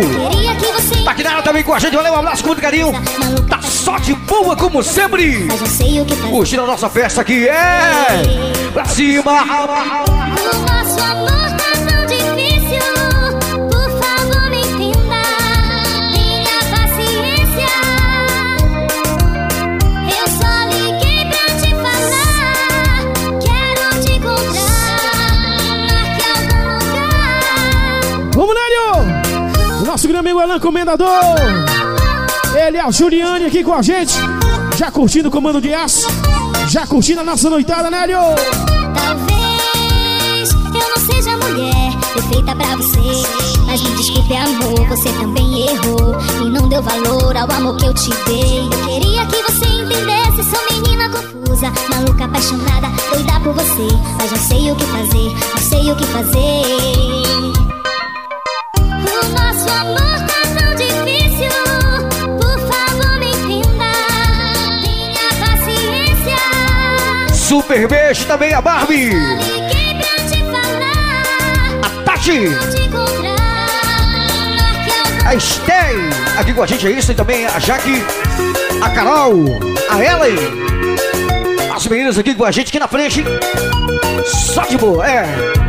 você. Tá aqui na área também com a gente, valeu, um abraço com muito carinho. Tá só de boa como sempre. Curtindo a nossa festa aqui, é! Pra cima! O nosso amor amigo Alan Comendador. Ele é o Juliane aqui com a gente. Já curtindo o comando de aço. Já curtindo a nossa noitada, Nélio! Talvez eu não seja mulher perfeita pra você. Mas me desculpe, amor, você também errou. E não deu valor ao amor que eu te dei. Eu queria que você entendesse, sou menina confusa, maluca, apaixonada, doida por você. Mas não sei o que fazer, não sei o que fazer. Super beijo também a Barbie! A Tati! A Stey! Aqui com a gente é isso, e também a Jaque, a Carol, a Ellen. As meninas aqui com a gente aqui na frente. Só de boa, é.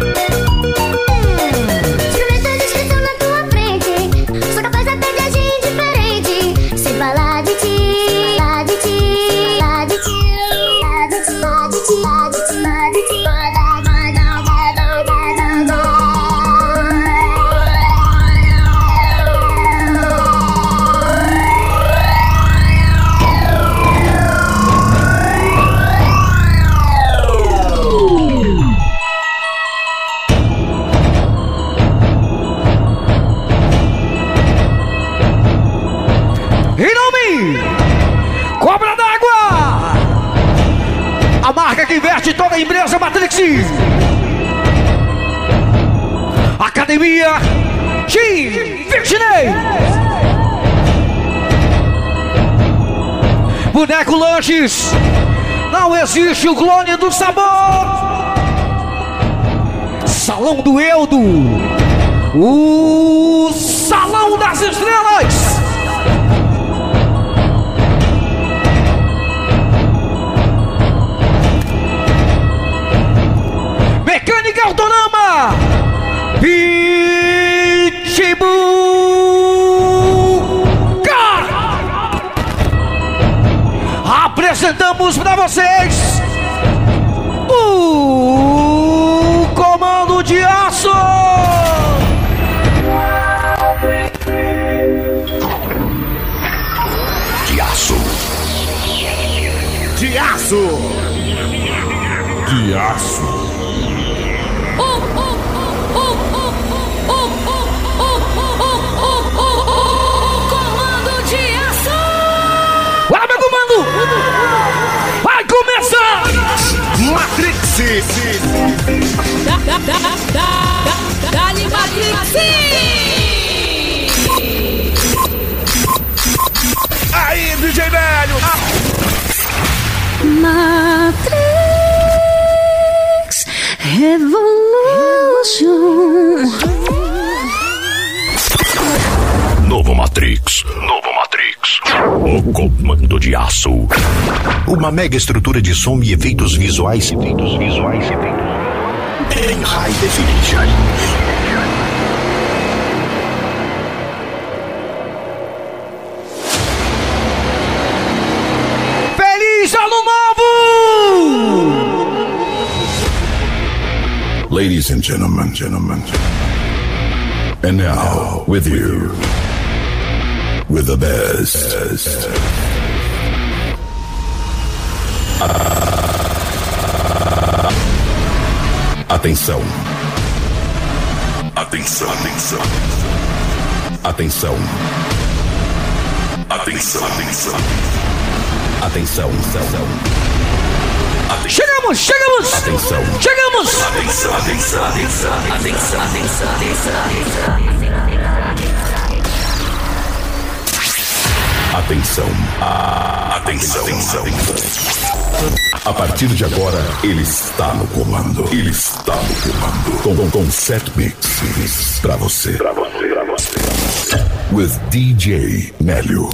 Academia Team Virginei. Boneco Lanches. Não existe o clone do sabor. Salão do Eudo. O Salão das Estrelas. Uma mega estrutura de som e efeitos visuais. Efeitos visuais. Efeitos. Em high definition. Feliz Ano Novo! Ladies and gentlemen, gentlemen. And now, with you, with the best. Atenção. Atenção, atenção. Atenção. Atenção, atenção. Atenção, atenção. Chegamos, chegamos! Atenção. Chegamos! Atenção, atenção, atenção, atenção, atenção, atenção. Atenção. Atenção, atenção. A partir de agora, ele está no comando. Ele está no comando. Com, com, com set mixes pra você. Pra você, pra você. With DJ Nélio.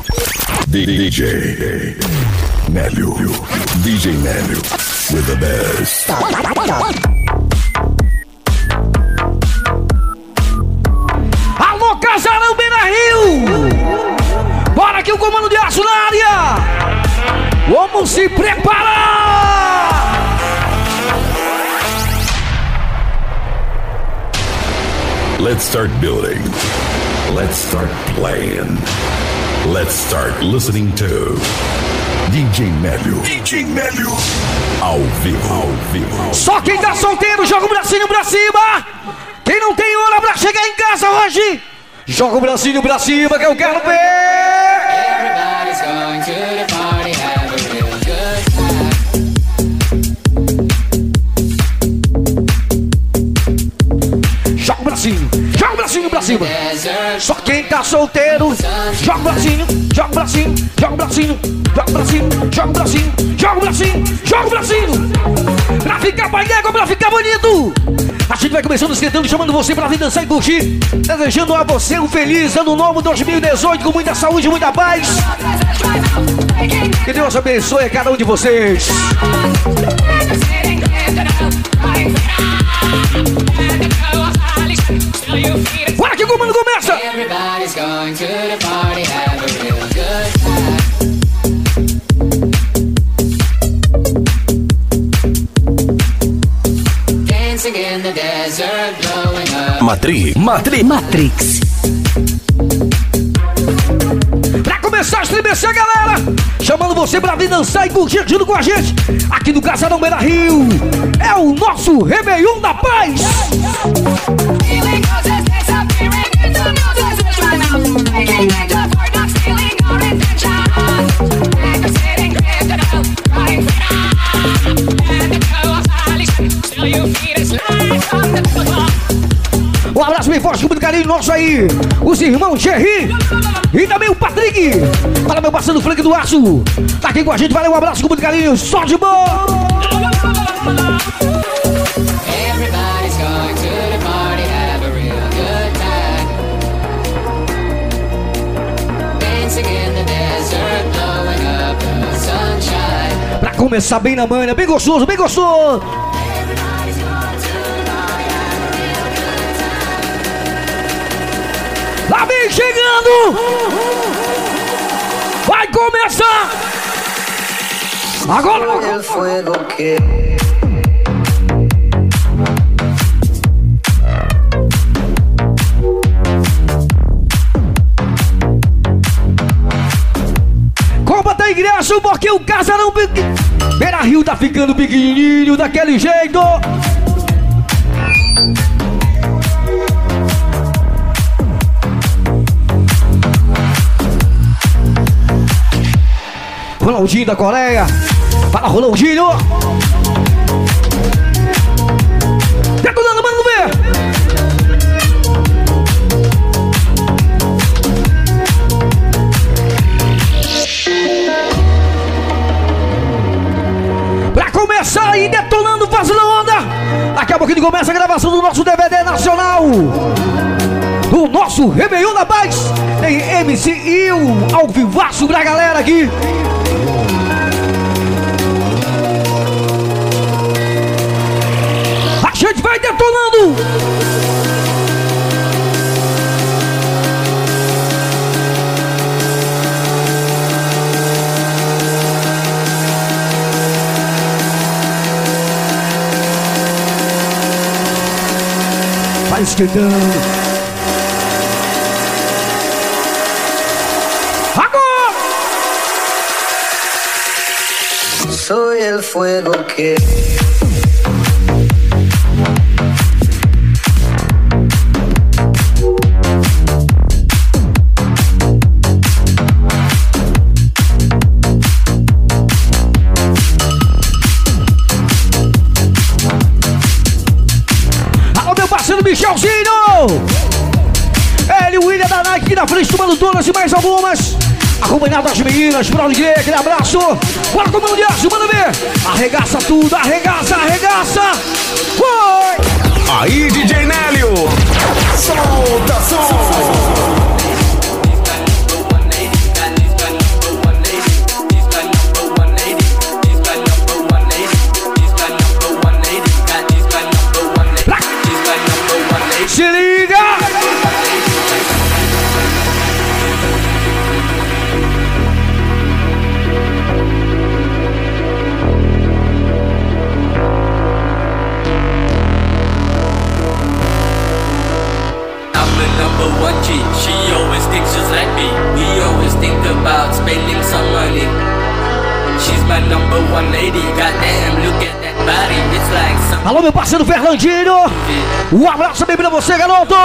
DJ Nélio. DJ Nélio. With the best. Let's start building. Let's start playing. Let's start listening to DJ Nélio. DJ Nélio. Ao vivo, ao vivo. Só quem tá solteiro joga o bracinho pra cima! Quem não tem hora pra chegar em casa hoje, joga o bracinho pra cima que eu quero ver! Everybody's going to the bracinho pra cima! Só quem tá solteiro, joga o bracinho, joga o bracinho, joga o bracinho, joga o bracinho, joga o bracinho, joga o bracinho, joga o bracinho. Pra ficar paiguego, pra ficar bonito. A gente vai começando esquentando, chamando você pra vir dançar e curtir. Desejando a você um feliz ano novo 2018 com muita saúde, muita paz. Que Deus abençoe cada um de vocês. Bora que o comando começa! everybody's going to the party, have a real good time. Dancing in the desert, blowing up. Matrix. Matrix. Matrix. Pra começar a estremecer, galera! Chamando você pra vir dançar e curtir junto com a gente aqui no Casarão Beira Rio. É o nosso Réveillon da Paz! Abraço bem forte, com muito carinho nosso aí, os irmãos Jerry e também o Patrick. Fala, meu parceiro Frank do Aço. Tá aqui com a gente, valeu, um abraço com muito carinho, só de boa! Everybody's going to the party, have a real good time. Dancing in the desert, blowing up the sunshine. Pra começar bem na manhã, bem gostoso, bem gostoso. Vai começar! Agora! Compra a ingresso porque o casarão Be- Beira Rio tá ficando pequenininho daquele jeito. Ronaldinho da Coreia. Fala, Ronaldinho. Detonando, mano, ver. Começar aí, detonando, fazendo onda. Daqui a pouquinho começa a gravação do nosso DVD nacional. Do nosso Réveillon da Paz. Tem MC Il, ao vivaço pra galera aqui. A gente vai detonando. Vai esquentando. Soy el fuego que Michelzinho! Ele, o William da Nike na frente, tomando todas e mais algumas. Acompanhado das meninas, pra ninguém, aquele abraço. Bora com o mano de aço, manda ver. Arregaça tudo, arregaça, arregaça. Foi! Aí, DJ Nélio. Solta som. Parceiro Fernandinho. Um abraço bem pra você, garoto.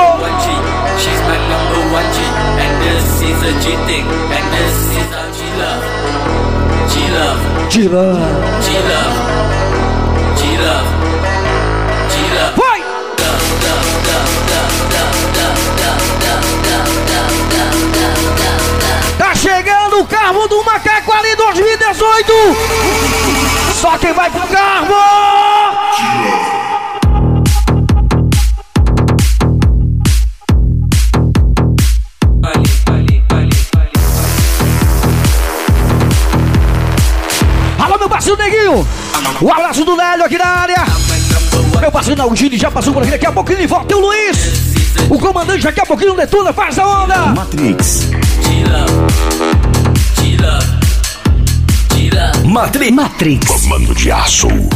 Tira. Love. Vai! Tá chegando o carro do Macaco ali 2018. Só quem vai pro carro! Um abraço do Nélio aqui na área. Meu parceiro Naldini já passou por aqui. Daqui a pouquinho ele volta. Tem o Luiz. O comandante daqui a pouquinho detona. Faz a onda. Matrix. Love. G love. Matrix. Matrix. Comando de aço. One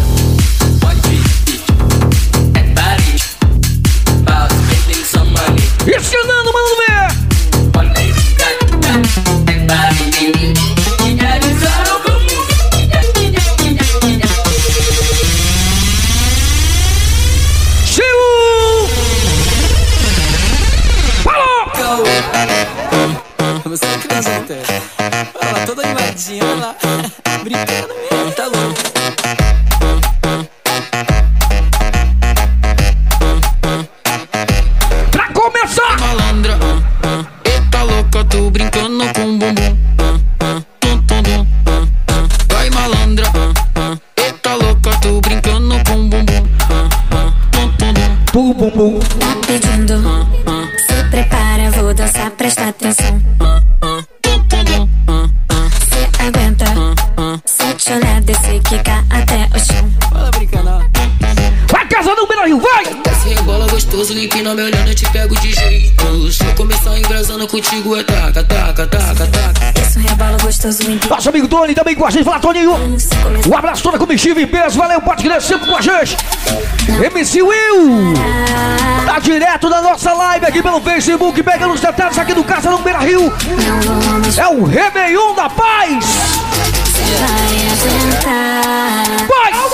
Tony também com a gente. Fala, Toninho. Um abraço toda comitiva em peso. Valeu, pode crer sempre com a gente. MC Will. Tá direto da nossa live aqui pelo Facebook. Pegando os detalhes aqui do Casa no Beira Rio. É o Réveillon da Paz. vai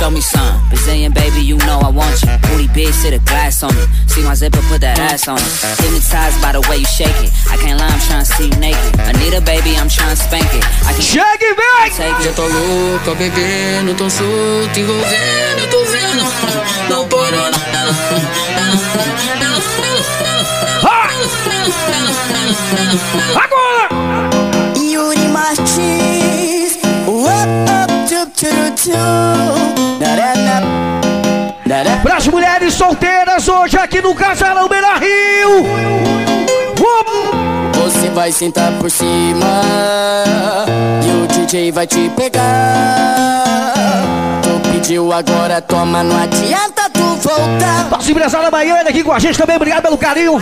show me some. Brazilian baby, you know I want you. Booty big, sit a glass on it. See my zipper, put that ass on it. Hypnotized by the way you shake it. I can't lie, I'm trying to see you naked. Anita, baby, I'm trying to spank it. I can Chega e vem. take Já it. tô louca, bebendo, tão solto, envolvendo, tô vendo. Não para, não, não, Agora. Solteiras hoje aqui no Casarão Beira Rio. Você vai sentar por cima e o DJ vai te pegar. Tu pediu agora, toma, não adianta voltar. Nossa empresária Baiana aqui com a gente também. Obrigado pelo carinho.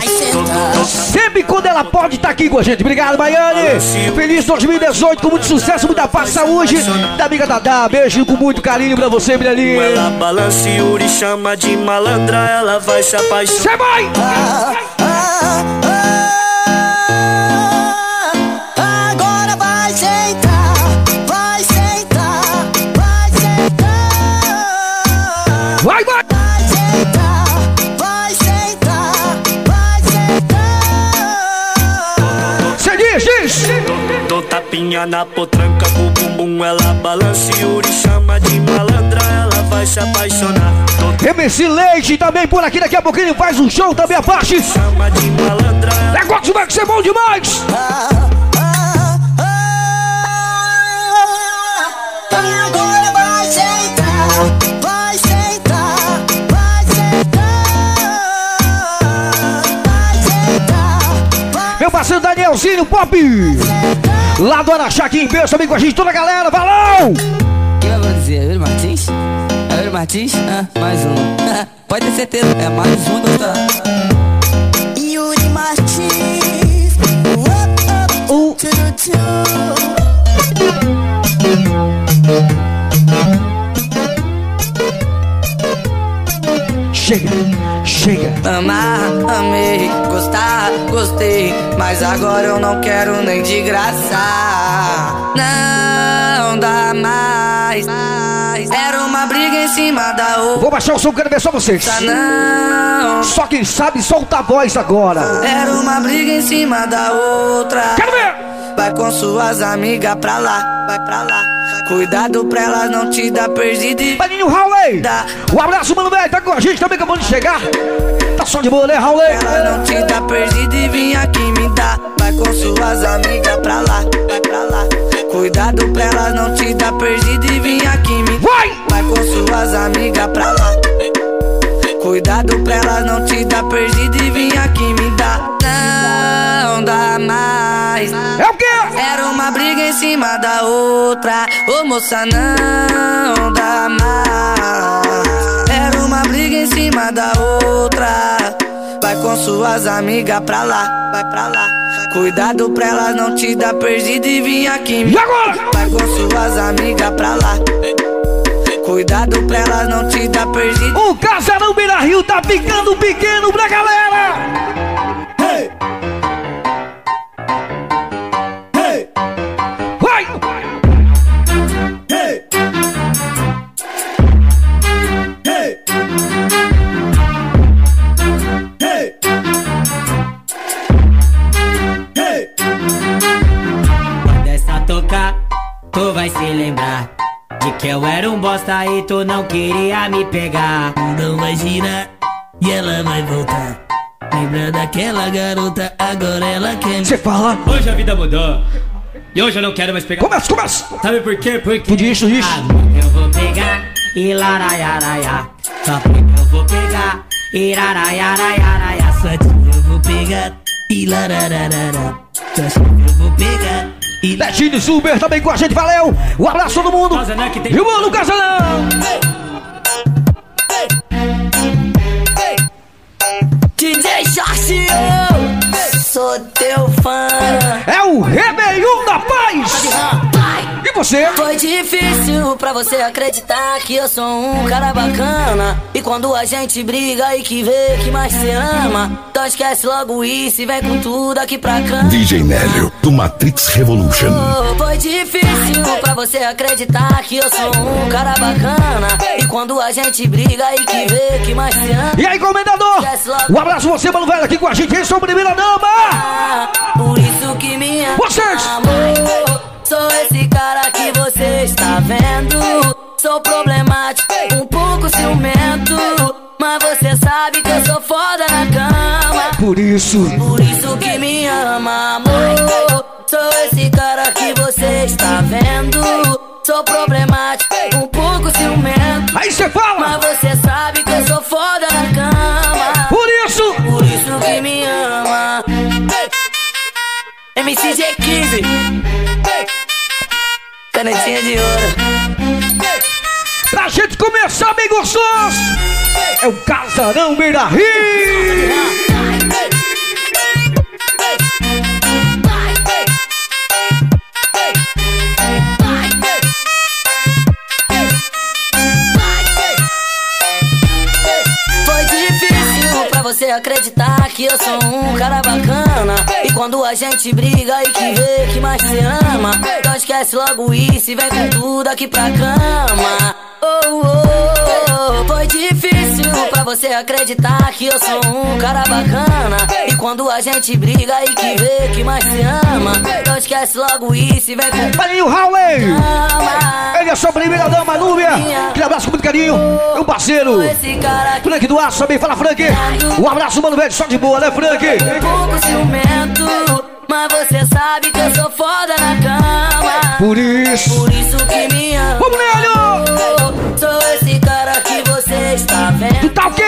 Sempre quando ela pode estar aqui com a gente. Obrigado, Baiane. Feliz 2018 com muito sucesso, muita paz, saúde. Da amiga Dadá, beijo com muito carinho pra você, minha linda. Ela balança e chama de malandra, ela vai se apaixonar. Você vai! Ah, ah, ah, novinha na potranca pro bum bum ela balança e Yuri chama de malandra, ela vai se apaixonar. MC Leite também por aqui, daqui a pouquinho faz um show também a parte. Chama de malandra. Negócio vai ser bom demais. Ah, ah, ah, Agora vai aceitar. Vai aceitar. Vai aceitar. Vai aceitar. Meu Danielzinho Pop. Lá do Araxá aqui em Beijo também com a gente, toda a galera. Valeu! Quem vai dizer? Yuri Martins? É Yuri Martins? Ah, mais um. Pode ter certeza, é mais um tá? Yuri Martins. Um. Chega, chega. Amar, amei, gostar, gostei. Mas agora eu não quero nem de graça. Não dá mais. Era uma briga em cima da outra. Vou baixar o som, quero ver só vocês. Não. Só quem sabe solta a voz agora. Era uma briga em cima da outra. Quero ver! Vai com suas amigas pra lá, vai pra lá. Cuidado pra elas não te dar perdida e Paninho Raulei! Dá. Um abraço, mano, velho. Tá com a gente também, acabou de chegar. Tá som de boa, né, Raulei? Ela não te dá perdida e vim aqui me dar. Vai com suas amigas pra lá, vai pra lá. Cuidado pra elas não te dar perdida e vim aqui me dar. Vai! Vai com suas amigas pra lá. Cuidado pra elas não te dar perdida e vim aqui me dar. Não dá mais. É o quê? Era uma briga em cima da outra. Ô moça, não dá mais. Era uma briga em cima da outra. Vai com suas amigas pra lá, vai pra lá. Cuidado pra elas não te dar perdida e vim aqui E agora? Vai com suas amigas pra lá. Cuidado pra elas não te dar perdida. O Casarão Beira Rio tá ficando pequeno pra galera! Bosta e tu não queria me pegar Não vai girar e ela vai voltar. Lembra daquela garota, agora ela quer. Você fala? Hoje a vida mudou E hoje eu não quero mais pegar Começa, começa! Sabe por quê? Porque Tu diz, tu diz. Eu vou pegar e laraiaraia Só porque eu vou pegar e laraiaraia Sua tia eu vou pegar e larararara. Sua chave eu vou pegar e Betinho Super também com a gente, valeu! Um abraço a todo mundo! E o mano Casarão! DJ Jorge, eu sou teu fã. É o Rebelião da Paz! E você? Foi difícil pra você acreditar que eu sou um cara bacana. E quando a gente briga e que vê que mais você ama, então esquece logo isso e vem com tudo aqui pra cá. DJ Nélio, do Matrix Revolution. Oh, Foi difícil pra você acreditar que eu sou um cara bacana. E quando a gente briga e que vê que mais você ama. E aí, comendador? Um abraço você, mano velho, aqui com a gente. Esse é o primeira dama! Por isso que me ama, Vocês! amor. Sou esse cara que você está vendo. Sou problemático, um pouco ciumento. Mas você sabe que eu sou foda na cama. Por isso, Por isso que me ama, amor. Sou esse cara que você está vendo. Sou problemático, um pouco ciumento. aí você fala! Mas você sabe que eu sou foda na cama. Por isso, Por isso que me ama. MCG15 Canetinha de ouro pra gente começar bem gostoso, é o Casarão Beira Rio! Foi difícil pra você acreditar que eu sou um cara bacana. E quando a gente briga e que vê que mais você ama. Então esquece logo isso e vem com tudo aqui pra cama. Oh, oh, oh, foi difícil pra você acreditar que eu sou um cara bacana. E quando a gente briga e que vê que mais você ama. Então esquece logo isso e vem com Paninho Raulei! cama Ele é sua primeira dama, Núbia! Aquele abraço com muito carinho, meu parceiro! Frank do Aço também, fala Frank! Um abraço, mano velho, só de boa, né, Frank? um pouco ciumento Mas você sabe que eu sou foda na cama Por isso, Por isso que me ama vamos, Nélio! Sou esse cara que você está E tá o quê?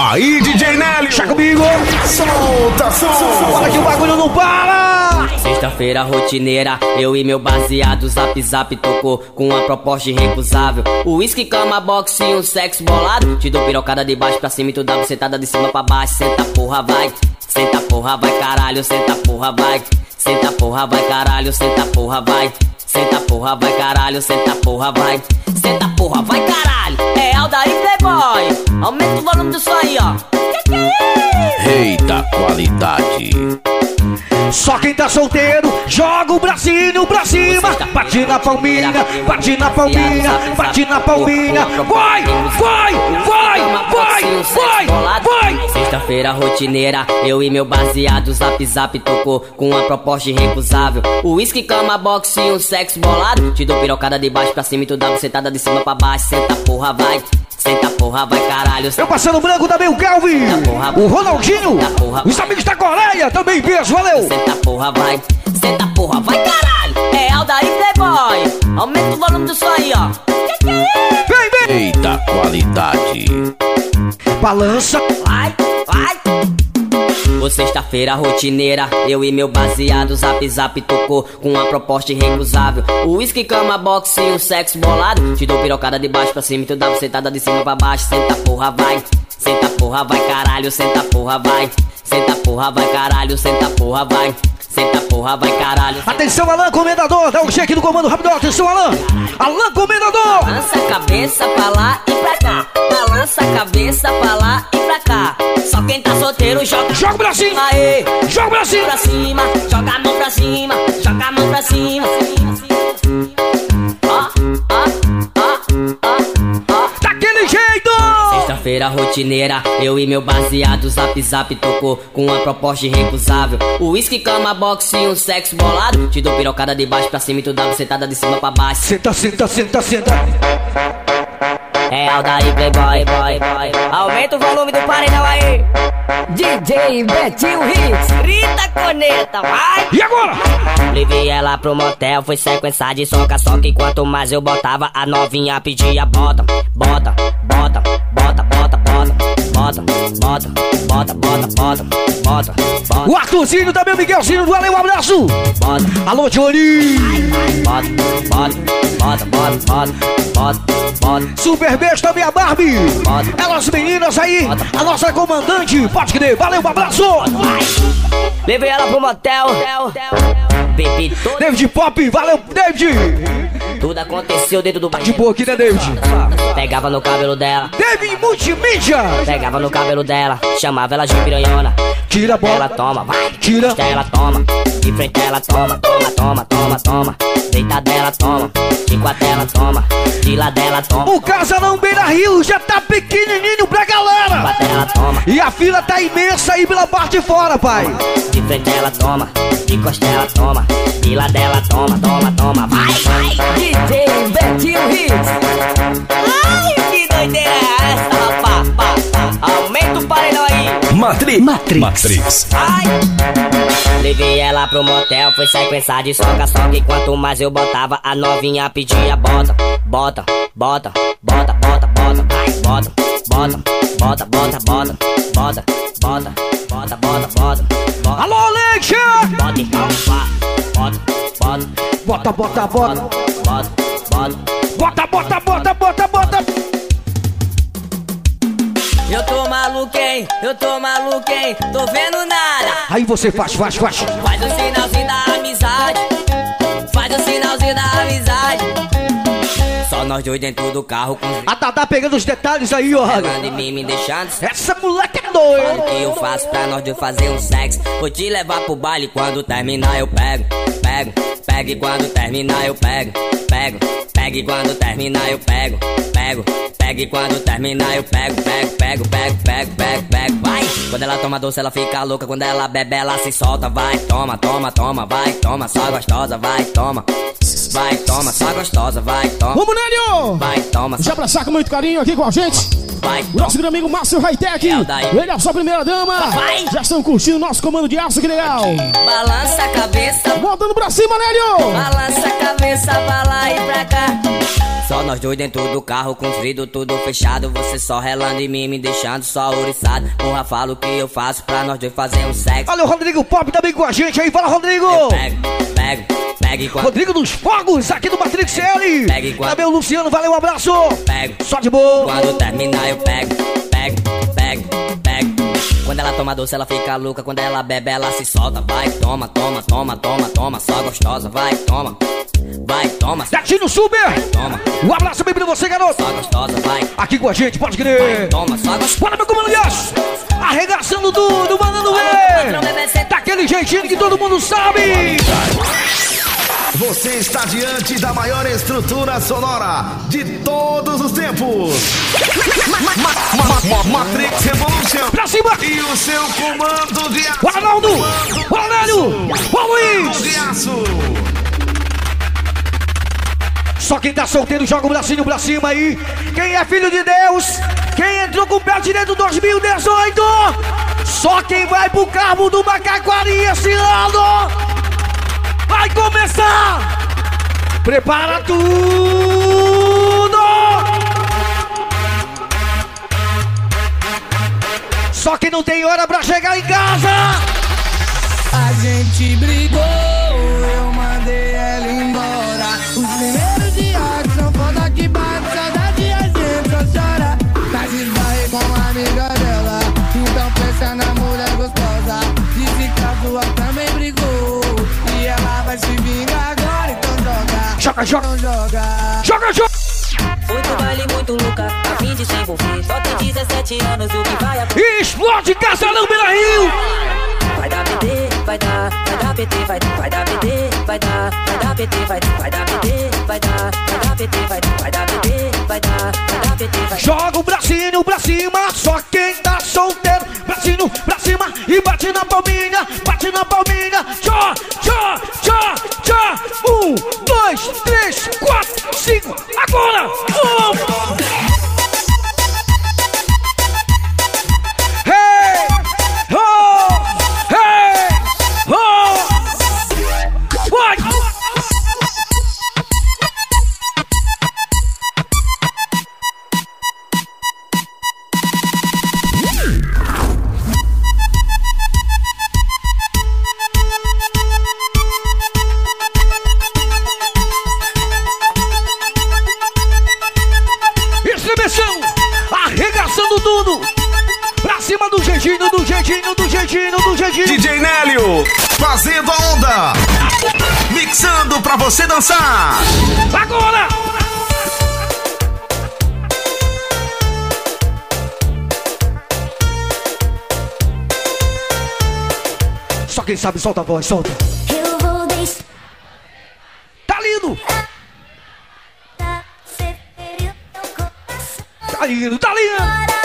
Aí, DJ Nélio. Chega comigo. Solta som. Olha que o bagulho não para. Sexta-feira rotineira, eu e meu baseado Zap Zap tocou com uma proposta irrecusável Whisky, cama, boxe e um sexo bolado Te dou pirocada de baixo pra cima e tu dá bucetada de cima pra baixo Senta porra, vai, senta porra, vai caralho, senta porra, vai Senta porra, vai caralho, senta porra, vai Senta porra, vai caralho, senta porra, vai Senta porra, vai caralho, é Aldair Playboy Aumenta o volume som aí, ó Rei da qualidade. Só quem tá solteiro, joga o bracinho pra cima. Bate na palminha, bate na palminha, bate na palminha. Vai, vai, vai, vai, vai, vai. Sexta-feira rotineira, eu e meu baseado Zap Zap tocou com uma proposta irrecusável Whisky, cama, boxe e um sexo bolado Te dou pirocada de baixo pra cima e tu dá bucetada de cima pra baixo Senta porra, vai, senta porra, vai caralho Eu passando branco também o Calvin, o Ronaldinho, os amigos da Coreia também, beijo, valeu. Senta porra, vai, senta porra, vai caralho É Aldair Playboy, aumenta o volume do som aí, ó Vem, vem. Rei da qualidade. Balança. Vai, vai. Ô sexta-feira rotineira, eu e meu baseado Zap Zap tocou com uma proposta irrecusável. Whisky, cama, boxe e um sexo bolado. Te dou pirocada de baixo pra cima e tu dá bucetada de cima pra baixo. Senta porra, vai, senta porra, vai caralho, senta porra, vai. Senta porra, vai caralho, senta porra, vai Senta porra, vai caralho Atenção, Alan Comendador, dá um cheque no comando rápido. Atenção, Alan. Alan Comendador. Balança a cabeça pra lá e pra cá. Balança a cabeça pra lá e pra cá. Só quem tá solteiro joga. Joga o bracinho. Aê, joga o bracinho. Pra cima, joga a mão pra cima, joga a mão pra cima. Ó, ó, Sexta-feira rotineira, eu e meu baseado Zap Zap tocou com uma proposta irrecusável. Whisky, cama, boxe e um sexo bolado. Te dou pirocada de baixo pra cima e tu dá bucetada de cima pra baixo. Senta, senta, senta, senta. É Aldair Playboy, boy, boy Aumenta o volume do paredão aí DJ Betinho Hits Grita corneta, vai E agora? Levei ela pro motel, foi sequência de soca Só que quanto mais eu botava, a novinha pedia bota Bota, bota, bota, bota, bota Bota, bota, bota, bota, bota Bota, bota O Arthurzinho também, o Miguelzinho. Valeu, um abraço. Bota, Alô, Johnny. bota, bota, bota, bota, bota, bota Super beijo também a Barbie. Elas meninas aí. A nossa comandante. Pode crer. Valeu, um abraço. Levei ela pro motel Bebi todo David Pop. Valeu, David. Tudo aconteceu dentro do De banheiro boa aqui, né, David? Pegava no cabelo dela David Multimídia. Pegava no cabelo dela, chamava ela de piranhona. Tira a bola. Ela toma, vai. Tira. Ela toma. De frente ela toma, toma, toma, toma, toma. Deita dela toma. De quatro ela toma. De lá dela toma. O casalão Beira Rio já tá pequenininho pra galera. Quatro ela toma. E a fila tá imensa aí pela parte de fora, pai. De frente ela toma. De costa ela toma. De lá dela toma, toma, toma. Vai, vai. DJ Betinho Hits. Ai, que doideira é essa, rapá? Pá, pá. Aumenta o paredão aí. Matrix. Matrix. Ai. Levei ela pro motel, foi sequência de soca Só que quanto mais eu botava, a novinha pedia bota Bota, bota, bota, bota, bota Vai, bota, bota, bota, bota, bota Bota, bota, bota, bota, bota Bota, Alô, Leite. bota então, vá Bota, bota, Bota, bota, bota. bota, bota Bota, bota, bota, bota, bota. Eu tô maluco, hein? Eu tô maluco, hein? Tô vendo nada Aí você faz, faz, faz. Faz o sinalzinho da amizade. Faz o sinalzinho da amizade. Só nós dois dentro do carro com A Tata pegando os detalhes aí, ó. Pegando em mim, me deixando. Essa moleque é O doida. que eu faço pra nós dois fazer um sexo? Vou te levar pro baile quando terminar eu pego. Pego, pego e quando terminar eu pego. Pego, pego e quando terminar eu pego. Pego, pego e quando terminar eu pego. Pego, pego, pego, pego, pego, pego. Vai! Quando ela toma doce, ela fica louca. Quando ela bebe, ela se solta. Vai, toma, toma, toma, vai, toma. Só gostosa, vai, toma. Vai, toma, só gostosa, vai, toma. Vamos, Nélio! Vai, toma, Já abraçar com muito carinho aqui com a gente. vai, O nosso grande amigo Márcio Hightech. Ele é a sua primeira dama. Já estão curtindo o nosso comando de aço, que legal. Balança a cabeça. Voltando pra cima, Nélio. Balança a cabeça pra lá e pra cá. Só nós dois dentro do carro com os vidros tudo fechado. Você só relando em mim, me deixando só ouriçado. Porra, fala o que eu faço pra nós dois fazer um sexo. Olha o Rodrigo Pop também com a gente aí. Fala, Rodrigo! Pego, pego, pego igual. Rodrigo dos Fogos, aqui do Matrix L. Pega igual. Também o Luciano, valeu, um abraço. Pego. Só de boa. Quando terminar eu pego, pego, pego, pego. Quando ela toma doce, ela fica louca. Quando ela bebe, ela se solta. Vai, toma, toma, toma, toma, toma. Só gostosa, vai, toma. Vai, toma. Gatinho Super. Toma. Um abraço bem pra você, garoto. Só gostosa, vai. Aqui com a gente, pode crer. Toma, só gostosa. Bora, meu comando aço. Arregaçando tudo, mandando ver. Daquele jeitinho que todo mundo sabe. Você está diante da maior estrutura sonora de todos os tempos. Ma- ma- ma- ma- Matrix Revolution. Pra cima. E o seu comando de aço. O Arnaldo. O Arnélio. O Luiz. De aço. Só quem tá solteiro joga o bracinho pra cima aí. Quem é filho de Deus, quem entrou com o pé direito 2018, só quem vai pro carro do Macaquari esse ano. Vai começar! Prepara tudo! Só que não tem hora pra chegar em casa! A gente brigou, joga. Joga, joga. Joga. Muito baile, muito louca, a fim de se envolver. Só tem 17 anos, o que vai acontecer? Explode Casarão Beira Rio! Vai dar PT, vai dar, vai dar PT, vai, vai dar PT, vai dar, vai dar PT, vai, vai dar PT, vai dar, vai dar PT, vai, vai dar PT, vai dar, vai dar PT, vai. Joga o bracinho pra cima, só quem tá solteiro. Bracinho pra cima e bate na palminha, bate na palminha. Tchó, tchó, tchó, tchó. Um, dois, três, quatro, cinco. Agora! Um. Jeitinho, do jeitinho, do jeitinho, do jeitinho! DJ Nélio, fazendo a onda. Mixando pra você dançar. Agora! Só quem sabe solta a voz, solta. Eu vou deixar Tá lindo! você ferir teu coração. Tá lindo, tá lindo!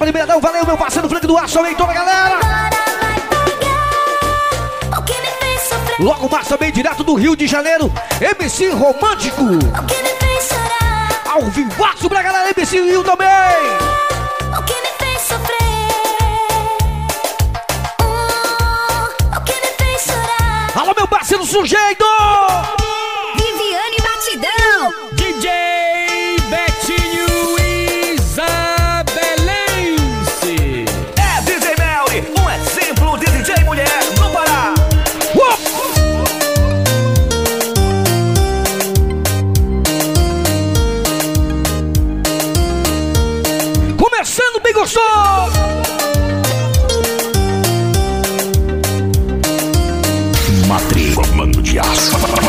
Só primeirão, valeu meu parceiro Frank do Aço aí, toda a galera! Logo mais também, direto do Rio de Janeiro, MC Romântico! Ao vivaço pra galera MC Rio também! O que me fez sofrer. Alô meu parceiro sujeito!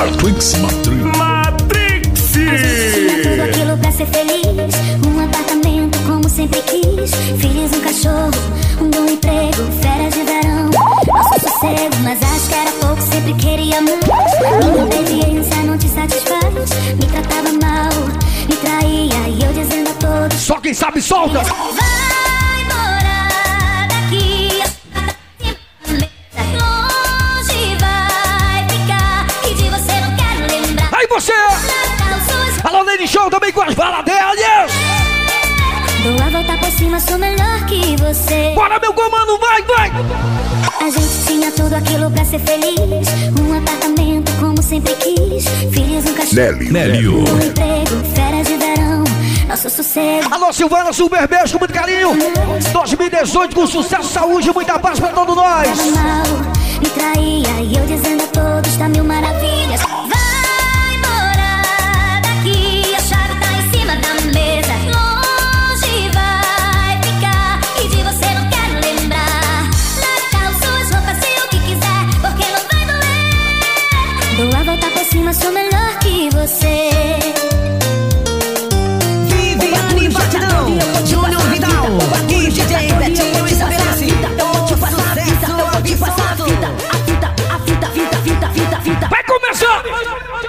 Matrix, Matrix. Matrix! Tudo aquilo pra ser feliz. Um apartamento como sempre quis. Filhos, um cachorro, um bom emprego, férias de verão. Nosso sossego, mas acho que era pouco, sempre queria mais. Minha obediência não te satisfaz. Me tratava mal, me traía e eu dizendo a todos. Só quem sabe solta! Vai! Com as baladelas! Dou a volta por cima, sou melhor que você. Bora, meu comando, vai, vai! A gente tinha tudo aquilo pra ser feliz. Um apartamento como sempre quis. Filhos, um cachorro. Nélio. Nélio. Um emprego, férias de verão. Nosso sossego. Alô, Silvana, super beijo com muito carinho! 2018 com sucesso, saúde e muita paz pra todos nós! Mal, me traía e eu dizendo a todos: tá mil maravilhas. você. Viviane Batidão, Júnior Vidal e DJ Betinho. Eu vou te saber. É eu vou te passar a vida, eu vou te passar a vida. A vida, a vida, vida, vida, a vida. Vai começar!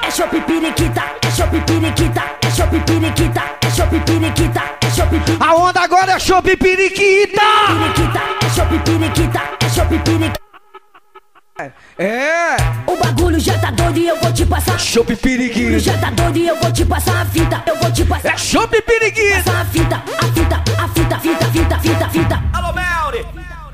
É chopipiriquita, é chopipiriquita, é chopipiriquita, é chopipiriquita, é chopipiriquita. A onda agora é chopipiriquita! Piriquita, é chopipiriquita, é chopipiriquita. É! é doido e eu vou te passar. Chopp O periquita! já tá doido e eu vou te passar a fita. Eu vou te passar. É chopp periquita! Passar a fita, a fita, a fita, fita, fita, fita, fita. Alô, Melri!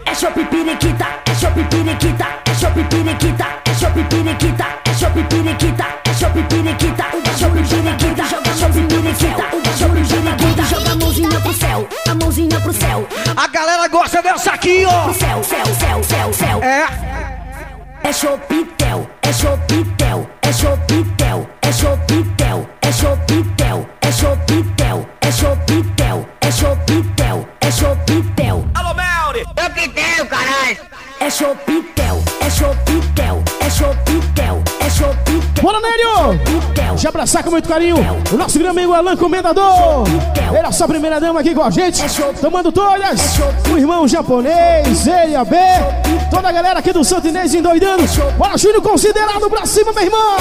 É chopp periquita, é chopp periquita, é chopp periquita, é chopp periquita, é chopp periquita, é chopp periquita, é chopp periquita, joga chopp periquita, é chopp periquita, joga a mãozinha pro céu, a mãozinha pro céu, A galera gosta dessa aqui, ó! Te abraçar com muito carinho. O nosso grande amigo Alan Comendador. Ele é a sua primeira dama aqui com a gente. Tomando todas. O irmão japonês, ele, a B. Toda a galera aqui do Santo Inês endoidando. Bora, Júnior considerado pra cima, meu irmão.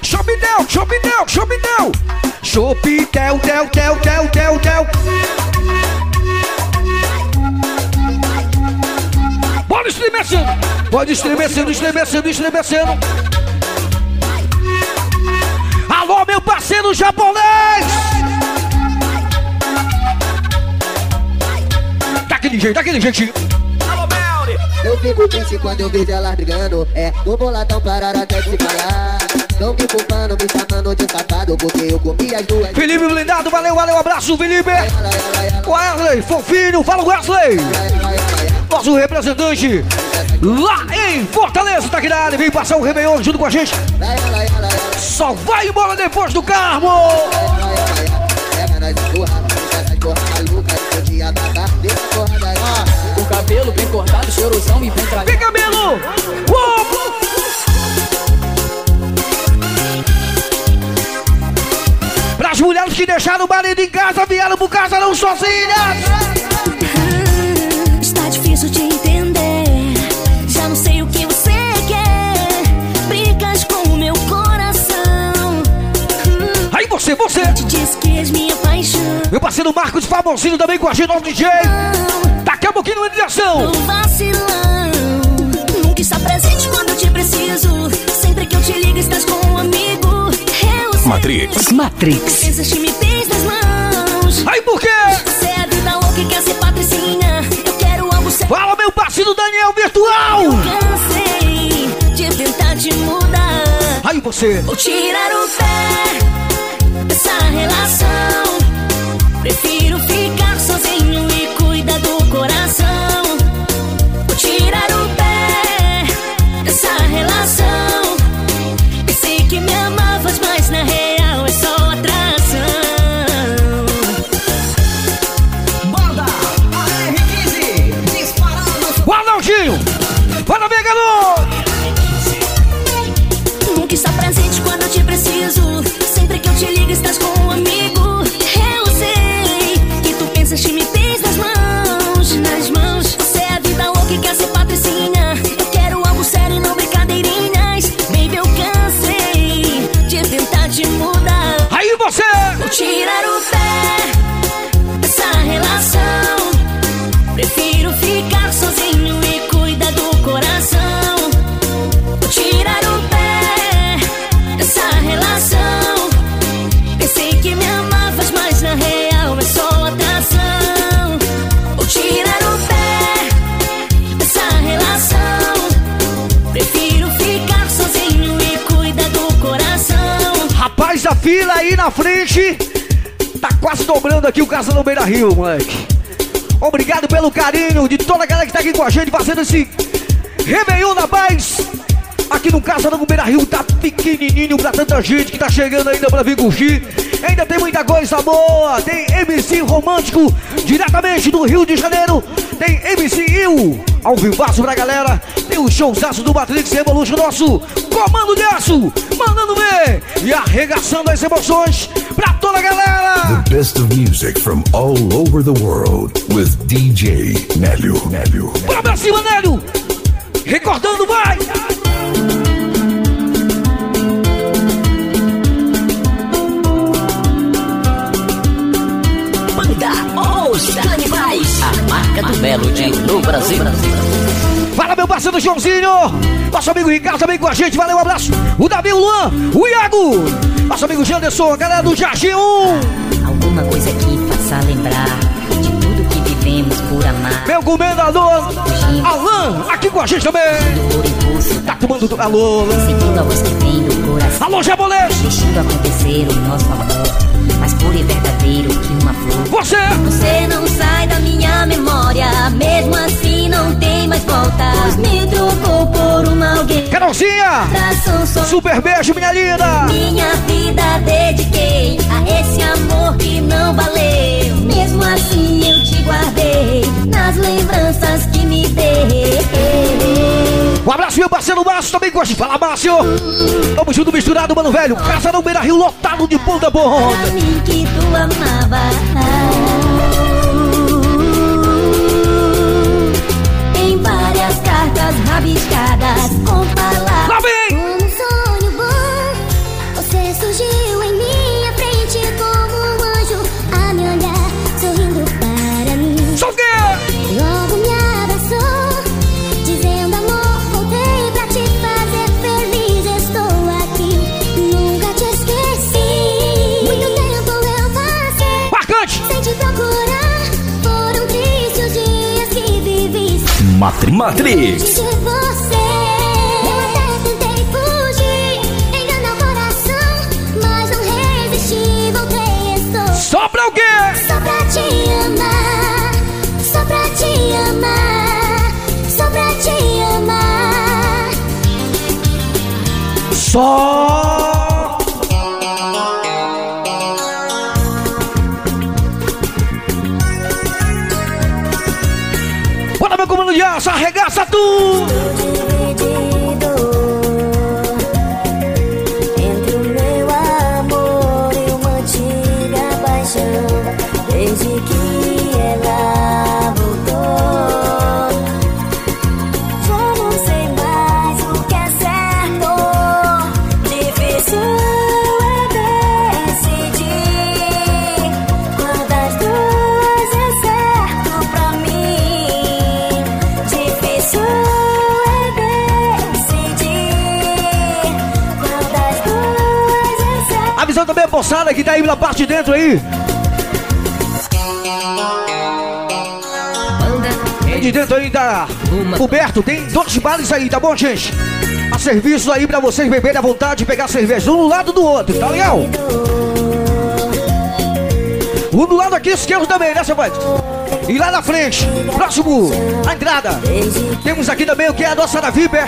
Chopitel, chopitel, chopitel! Chopitel, tel, tel, tel, tel, tel! Bora estremecendo! Pode estremecendo, estremecendo, estremecendo! Alô, meu parceiro japonês! Daquele jeito, daquele jeitinho! Alô, Melri! Eu fico triste quando eu vejo elas brigando É, tô boladão pararam até de falar Tão me culpando, me chamando de safado Porque eu comi as duas Felipe Blindado, valeu, valeu, abraço, Felipe! Wesley, fofinho, fala Wesley! Nosso representante lá em Fortaleza, tá aqui na área, vem passar o Réveillon junto com a gente. Só vai embora depois do Carmo! Pega nós empurra, essas porra maluca Podia matar, deixa a porra daí Com o cabelo bem cortado, chorosão e bem trajado. Vem, cabelo! Uou! Pras mulheres que deixaram o marido em casa, vieram pro casarão sozinhas! Está difícil de Você, você! Te disse que és minha paixão. Meu parceiro Marcos Famosinho também com a gente, nosso DJ! Daqui a pouquinho na direção! Tô vacilão. Nunca está presente quando eu te preciso. Sempre que eu te ligo, estás com um amigo. Eu sei Matrix. Matrix. Pensas que me tens nas mãos. Aí por quê? Você é a vida louca e quer ser patricinha. Eu quero algo sério. Fala, meu parceiro Daniel Virtual! Cansei de tentar te mudar. Aí você! Vou tirar o pé dessa relação. Prefiro ficar fila aí na frente tá quase dobrando aqui o Casa no Beira Rio, moleque. Obrigado pelo carinho de toda a galera que tá aqui com a gente fazendo esse Réveillon na paz. Aqui no Casa no Beira Rio tá pequenininho pra tanta gente que tá chegando ainda pra vir curtir. Ainda tem muita coisa boa. Tem MC Romântico diretamente do Rio de Janeiro. Tem MC Il ao vivaço pra galera. Tem o showzaço do Matrix Revolution, nosso comando de aço. Mandando ver e arregaçando as emoções pra toda a galera. The best of music from all over the world with DJ Nélio. Nélio. Bora pra cima, Nélio! Recordando, vai! Banda Os Canibais, a marca do Melody no Brasil. Fala, meu parceiro Joãozinho! Nosso amigo Ricardo também com a gente, valeu, um abraço! O Davi, o Luan, o Iago! Nosso amigo Janderson, a galera do Jardim 1! Alguma coisa que faça lembrar de tudo que vivemos por amar. Meu comendador, Alan, aqui com a gente também! Tá tomando do... Alô, Seguindo a voz que vem do coração. Alô, Jabolês! Deixando acontecer o nosso amor. Mais puro e verdadeiro. Você! Você não sai da minha memória, mesmo assim não tem mais volta. Pois me trocou por uma alguém. Carolzinha! Super beijo, minha linda! Minha vida dediquei a esse amor que não valeu. Abraço, meu parceiro Márcio, também gosta de falar, Márcio! Tamo junto, misturado, mano velho! Casa no Beira Rio, lotado de ponta a ponta! Que. Em várias cartas rabiscadas com palavras. Voltei, estou Só pra o quê? só pra te amar, só pra te amar, só pra te amar. Só! Arregaça moçada que tá aí na parte de dentro aí. Aí de dentro aí tá coberto, tem dois bares aí, tá bom, gente? A serviço aí pra vocês beberem à vontade e pegar cerveja um do lado do outro, tá legal? Um do lado aqui esquerdo também, né, seu pai? E lá na frente, próximo à entrada, temos aqui também o que é a nossa da Viper.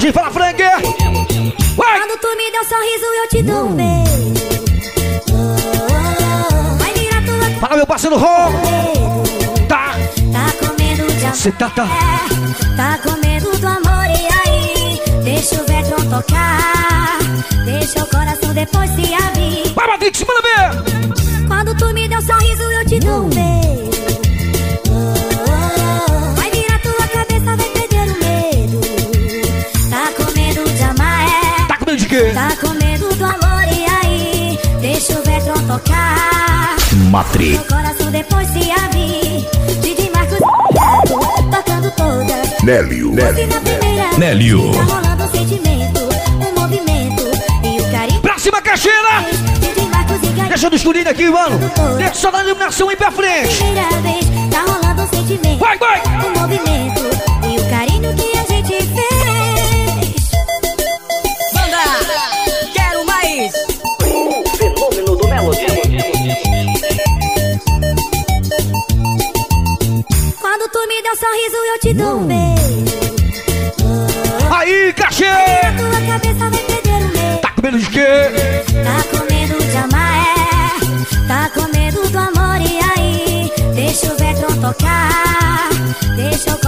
Gente, fala Frank! Vai! Quando tu me deu um sorriso, eu te dou um beijo. Vai virar tua Fala meu parceiro Ron! Tá! Tá com medo de amor. Cê tá, tá. Tá com medo do amor, e aí? Deixa o vetron tocar. Deixa o coração coração depois se abrir. Vai, Matrix, manda ver! Quando tu me deu um sorriso, eu te dou um beijo. Tocar. Meu coração depois se abrir. Didi Marcos tocando todas. Nélio. Na primeira Nélio. Tá rolando um sentimento, um movimento e o carinho. Pra cima, caixeira! Didi Marcos e Galinha. Deixa do escurinho aqui, mano. Deixa só na iluminação e pra frente. Primeira vez, tá rolando um sentimento, Vai, vai! um movimento Aí, caixeira! Tua cabeça vai perder o. Tá com medo de quê? Tá com medo de amar, é? Tá com medo do amor, e aí? Deixa o vetro tocar. Deixa o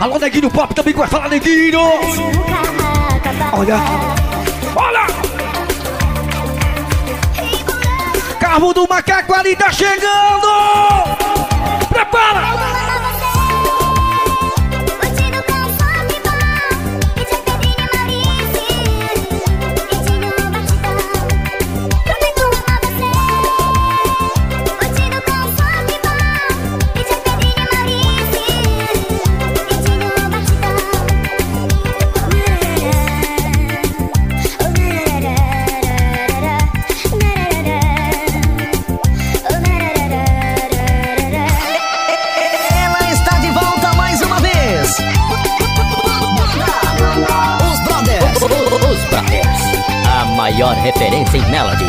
Alô, Neguinho Pop também vai falar, Neguinho! Olha! Olha! Carro do Macaco ali tá chegando! Prepara! Referência em Melody.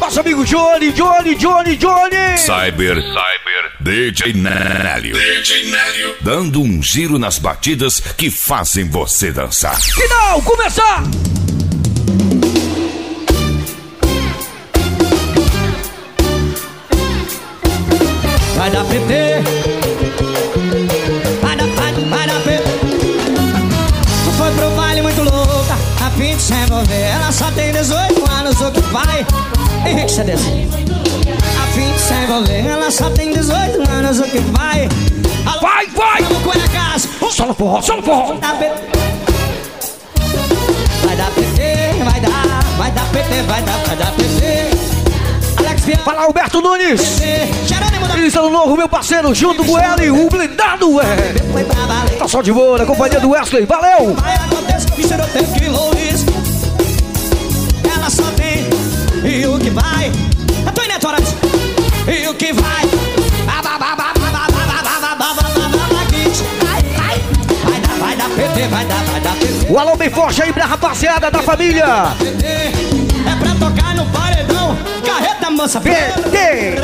Nosso amigo Johnny, Johnny, Johnny, Johnny! Cyber, Cyber, DJ Nélio. DJ Nélio. Dando um giro nas batidas que fazem você dançar. Final, começar! Vai dar PT. Se envolver. Ela só tem 18 anos, o que vai? Henrique Cedes. A fim de se envolver, ela só tem 18 anos, o que vai? Vai, vai! Vamos. Só no forró, só no forró! Vai dar PT. Vai dar vai dar, PT, vai dar, vai dar PT. Alex. Fala, Alberto Nunes! Jerônimo da Isso é o novo, meu parceiro, junto com ele, o blindado, é! Tá só de boa, na companhia do Wesley, valeu! Vai acontecer, misturou tequilões Ela vai dar PT, vai dar, vai dar PT O alô bem forte aí pra rapaziada da família! É pra tocar no paredão Carreta moça PT!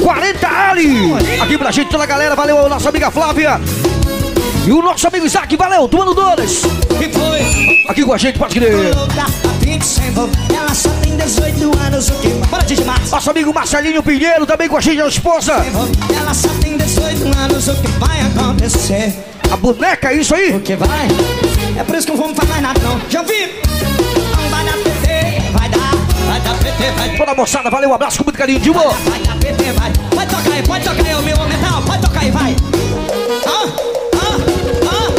40L! Aqui pra gente, toda a galera, valeu a nossa amiga Flávia! E o nosso amigo Isaac, valeu, tomando dores! E foi Aqui com a gente, pode crer! louca, a 20 sem envolver. Ela só tem 18 anos, o que vai? Bora, Didi Marcos Nosso amigo Marcelinho Pinheiro, também com a gente, a esposa! Ela só tem 18 anos, o que vai acontecer? A boneca, é isso aí? O que vai? É por isso que não vou falar mais nada não Já vi? Não vai dar PT, vai dar, vai dar PT, vai Toda a moçada, valeu, um abraço com muito carinho, de boa! Vai dar PT, vai Vai tocar aí, pode tocar aí, o meu metal Pode tocar aí, vai Ah, ah, ah!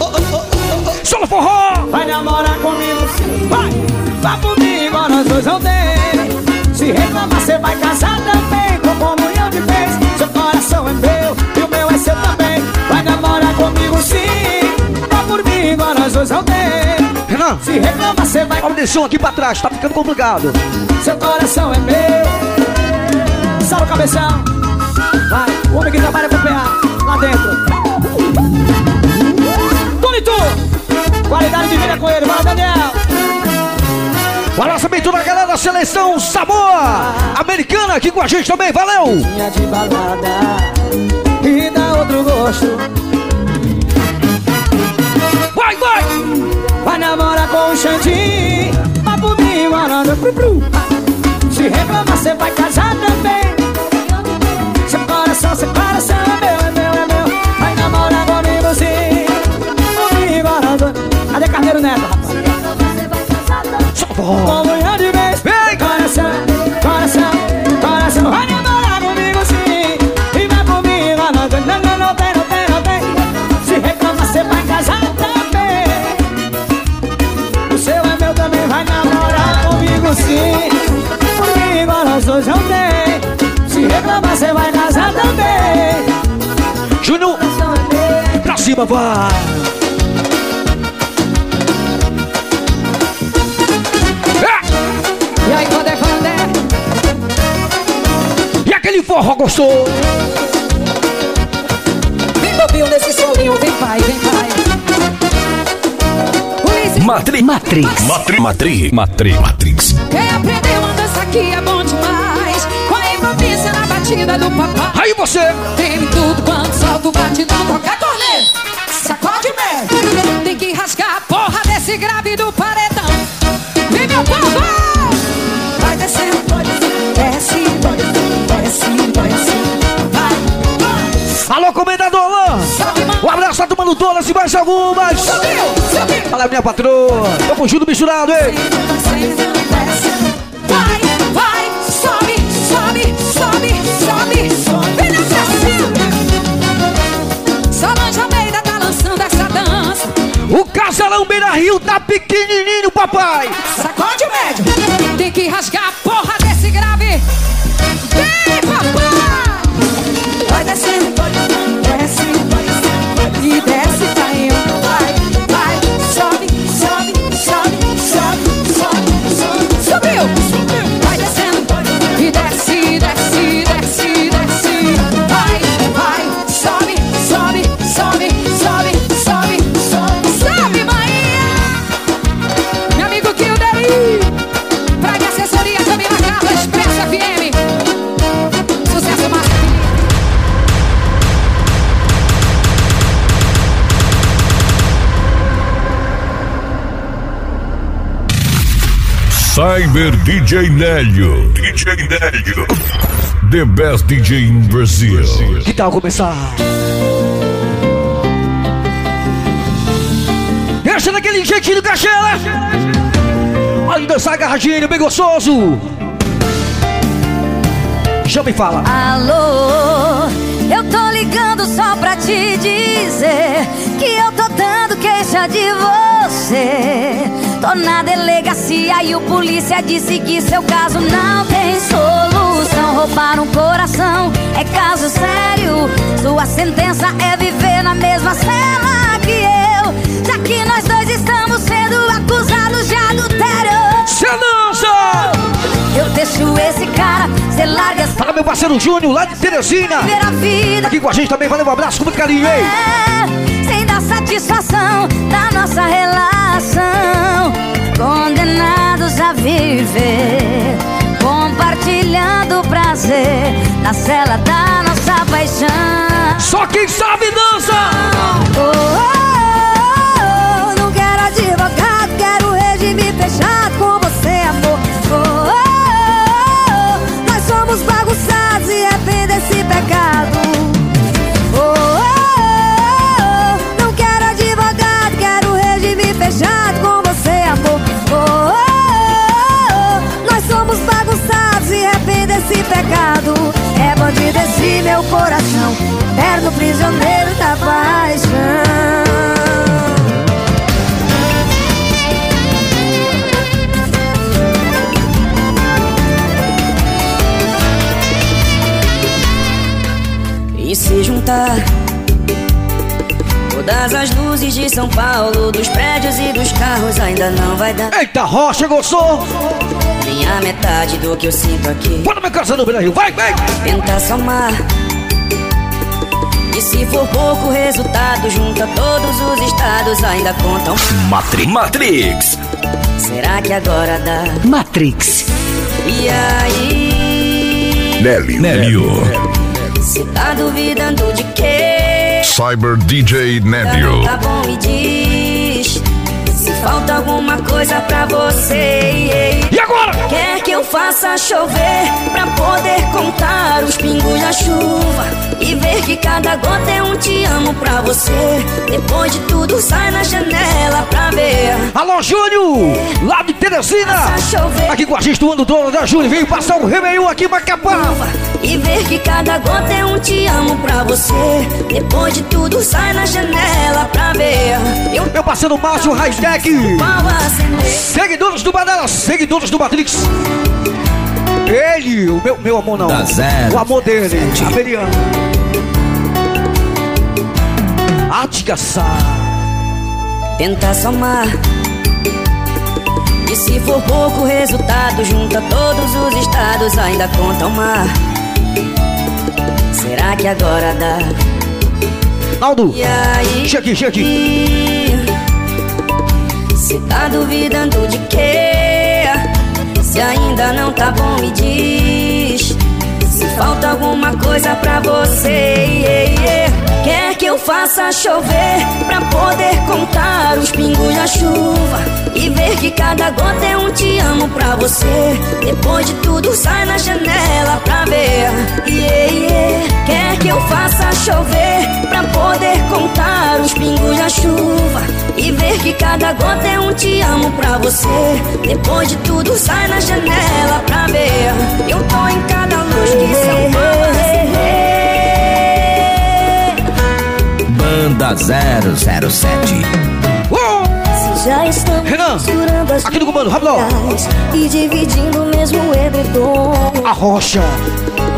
Oh, oh, oh, oh, oh. No forró! Vai namorar comigo sim, vai Vá comigo, nós dois não tem Se reclamar, cê vai casar também Com comunhão de vez Seu coração é meu e o meu é seu também Vai namorar comigo sim Vá por mim, nós dois não tem Renan, Se reclamar, cê vai olha esse som aqui pra trás, tá ficando complicado! Seu coração é meu Salve o cabeção O homem que trabalha com PA lá dentro. Tonito! Qualidade de vida com ele, vai, Daniel! O lançamento da galera da seleção Samoa Americana aqui com a gente também, valeu! Minha de balada e dá outro gosto. Vai, vai! Vai namorar com o Xandinho, vai por mim, malandro. Pru, pru. Se reclamar, cê vai casar também. Seu coração, seu coração Com manhã de vez, vem coração, coração, coração. Vai namorar comigo sim, e vai malandro. Não, não, tem, não tem, não tem. Se reclamar, cê vai casar também. O seu é meu também, vai namorar comigo sim. Comigo nós dois não tem. Se reclamar, cê vai casar também. Júnior, pra cima, vai! Aquele forró gostoso? Vem bobinho nesse solinho, vem pai, vem pai. Matrix. Matrix. Matrix. Matrix. Matrix. Matrix. Quem aprendeu a dança aqui é bom demais. Com a envolvência na batida do papai. Aí você! Tem tudo quando solta o batidão, toca corneta. Sacode mesmo. Tem que rasgar a porra desse grave do paredão. Todas e mais algumas! Fala, minha patroa! Tamo junto misturado, hein? Vai, vai, sobe, sobe, sobe, sobe, sobe. Vem na pressão. Solange Almeida tá lançando essa dança. O casalão Beira Rio tá pequenininho, papai! Sacode o médio. Tem que rasgar Cyber DJ Nélio. DJ Nélio. The best DJ in Brazil. Que tal começar? Deixa daquele jeitinho cachela! Olha dançar agarradinho, bem gostoso! Chama e fala! Alô, eu tô ligando só pra te dizer que eu tô dando queixa de você. Tô na delegacia e o polícia disse que seu caso não tem solução. Roubar um coração é caso sério. Sua sentença é viver na mesma cela que eu. Já que nós dois estamos sendo acusados de adultério. Cê dança! Eu deixo esse cara, cê larga essa Fala meu parceiro Júnior, lá de Teresina! Aqui com a gente também, valeu, um abraço, com muito carinho, hein? É, sem dar satisfação da nossa relação. Condenados a viver, compartilhando o prazer na cela da nossa paixão. Só quem sabe dança! Oh, oh, oh, não quero advogado, quero regime fechado Bandido esse meu coração, eterno prisioneiro da paixão. E se juntar Todas as luzes de São Paulo Dos prédios e dos carros ainda não vai dar Eita, rocha, gostou? Nem a metade do que eu sinto aqui Bora minha casa no Brasil, vai, vai! Tentar somar E se for pouco resultado, junta todos os estados, ainda contam. Matri Matrix. Será que agora dá? Matrix. E aí? Nélio. Nélio. Cê tá duvidando de quê? Cyber DJ Nélio. Tá bom, me diz. Falta alguma coisa pra você. E agora? Quer que eu faça chover pra poder contar os pingos da chuva e ver que cada gota é um te amo pra você. Depois de tudo, sai na janela pra ver. Alô, Júnior! Lá de Teresina! Aqui com a gente do ano todo da Júnior. Veio passar um Réveillon aqui em Macapá. E ver que cada gota é um te amo pra você. Depois de tudo, sai na janela pra Meu parceiro Márcio acender? Seguidores do Banana, seguidores do Matrix. Ele, o meu, meu amor não. O amor dele, Averiano. Adigaçá. Tenta somar. E se for pouco resultado, junta todos os estados, ainda conta o mar. Será que agora dá? Naldo, E aí? chega aqui, chega aqui. Cê tá duvidando de quê? Se ainda não tá bom, me diz. Se falta alguma coisa pra você. yeah, yeah. Quer que eu faça chover pra poder contar os pingos da chuva e ver que cada gota é um te amo pra você. Depois de tudo, sai na janela pra ver. Yeah, yeah. Quer que eu faça chover pra poder contar os pingos da chuva e ver que cada gota é um te amo pra você. Depois de tudo, sai na janela pra ver. Eu tô em cada luz que São Banda 007. Se já estamos Renan, misturando as aqui no comando, vidas E dividindo o mesmo edredom A rocha.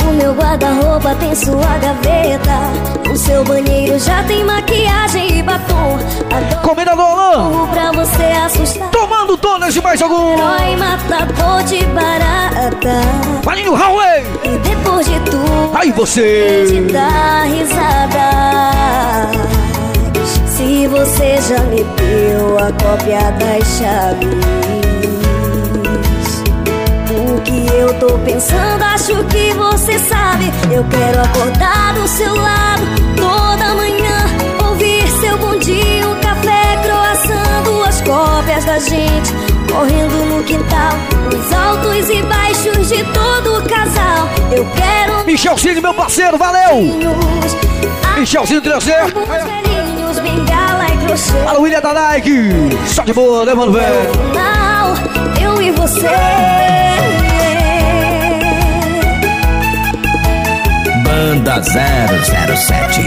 O meu guarda-roupa tem sua gaveta O seu banheiro já tem maquiagem e batom Adoro Comendador Alain. pra você assustar Tomando todas e mais algum. Herói matador de barata Valinho Highway. E depois de tudo Aí você. de dar risadas Se você já me deu a cópia das chaves que eu tô pensando, acho que você sabe Eu quero acordar do seu lado toda manhã Ouvir seu bom dia, um café, croação Duas cópias da gente correndo no quintal Os altos e baixos de todo o casal Eu quero Michelzinho, meu parceiro, valeu. Michelzinho trazer. Alô, William da Nike. Só de boa, né, mano, velho? Eu e você Banda 007.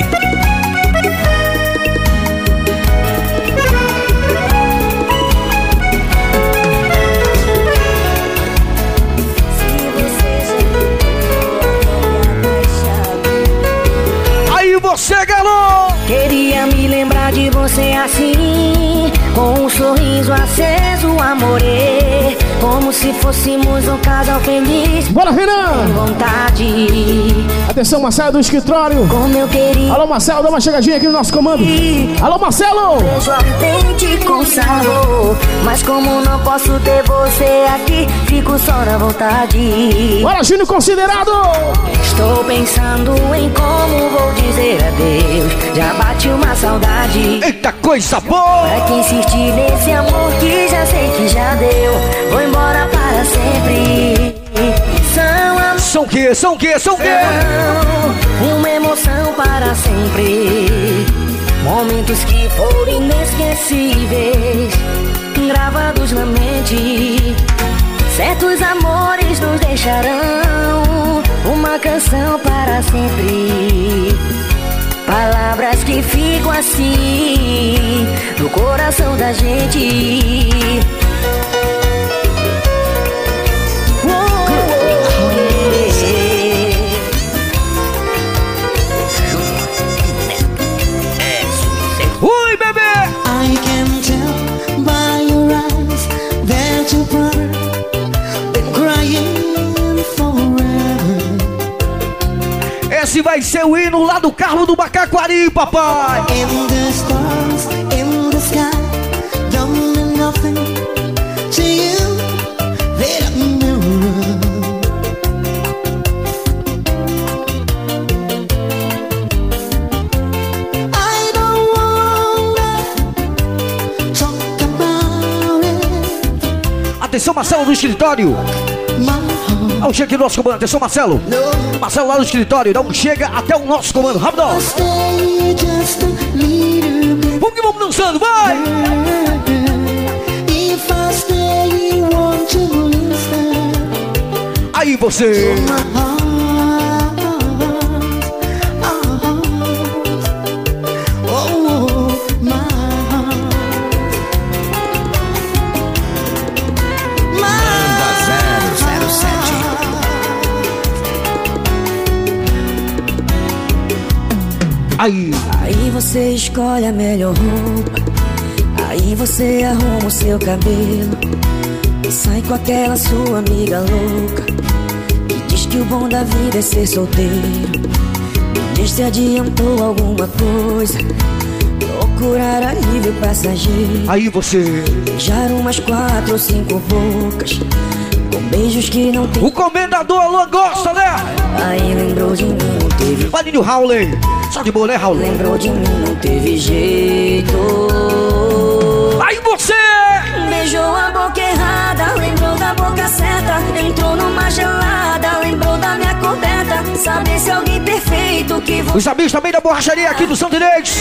Aí você, galô. Queria me lembrar de você assim Com um sorriso aceso, amore Como se fôssemos um casal feliz Bora, Renan! Com vontade Atenção, Marcelo do escritório. Como eu queria Alô, Marcelo, dá uma chegadinha aqui no nosso comando. Alô, Marcelo! Beijo ardente com sabor Mas como não posso ter você aqui Fico só na vontade Bora, Júnior Considerado! Estou pensando em como vou dizer adeus Já bate uma saudade Eita coisa boa! Pra que insistir nesse amor que já sei que já deu Vou embora para sempre. São São o quê? São o quê? São são uma emoção para sempre. Momentos que foram inesquecíveis Gravados na mente. Certos amores nos deixarão Uma canção para sempre. Palavras que ficam assim No coração da gente Esse vai ser o hino lá do carro do Bacaquari, papai. In the stars, in the sky, don't mean nothing to you. They don't know. Atenção, Marcelo do escritório. Chega aqui no nosso comando. Atenção, Marcelo. Marcelo lá no escritório. Dá um chega até o nosso comando. Rápido. Vamos que vamos dançando, vai! Aí você. Aí. Aí você escolhe a melhor roupa. Aí você arruma o seu cabelo. E sai com aquela sua amiga louca. Que diz que o bom da vida é ser solteiro. Me diz se adiantou alguma coisa. Procurar alívio passageiro. Aí você. Beijar umas quatro ou cinco bocas. Com beijos que não tem. O comendador Alô gosta, né? Aí lembrou de mim, teve. Padrinho Howley. Só de boa, né, Howley? Lembrou de mim, não teve jeito. Aí você! Beijou a boca errada, lembrou da boca certa. Entrou numa gelada, lembrou da minha coberta. Saber se alguém perfeito que você Os amigos também da borracharia aqui do Santo Inês.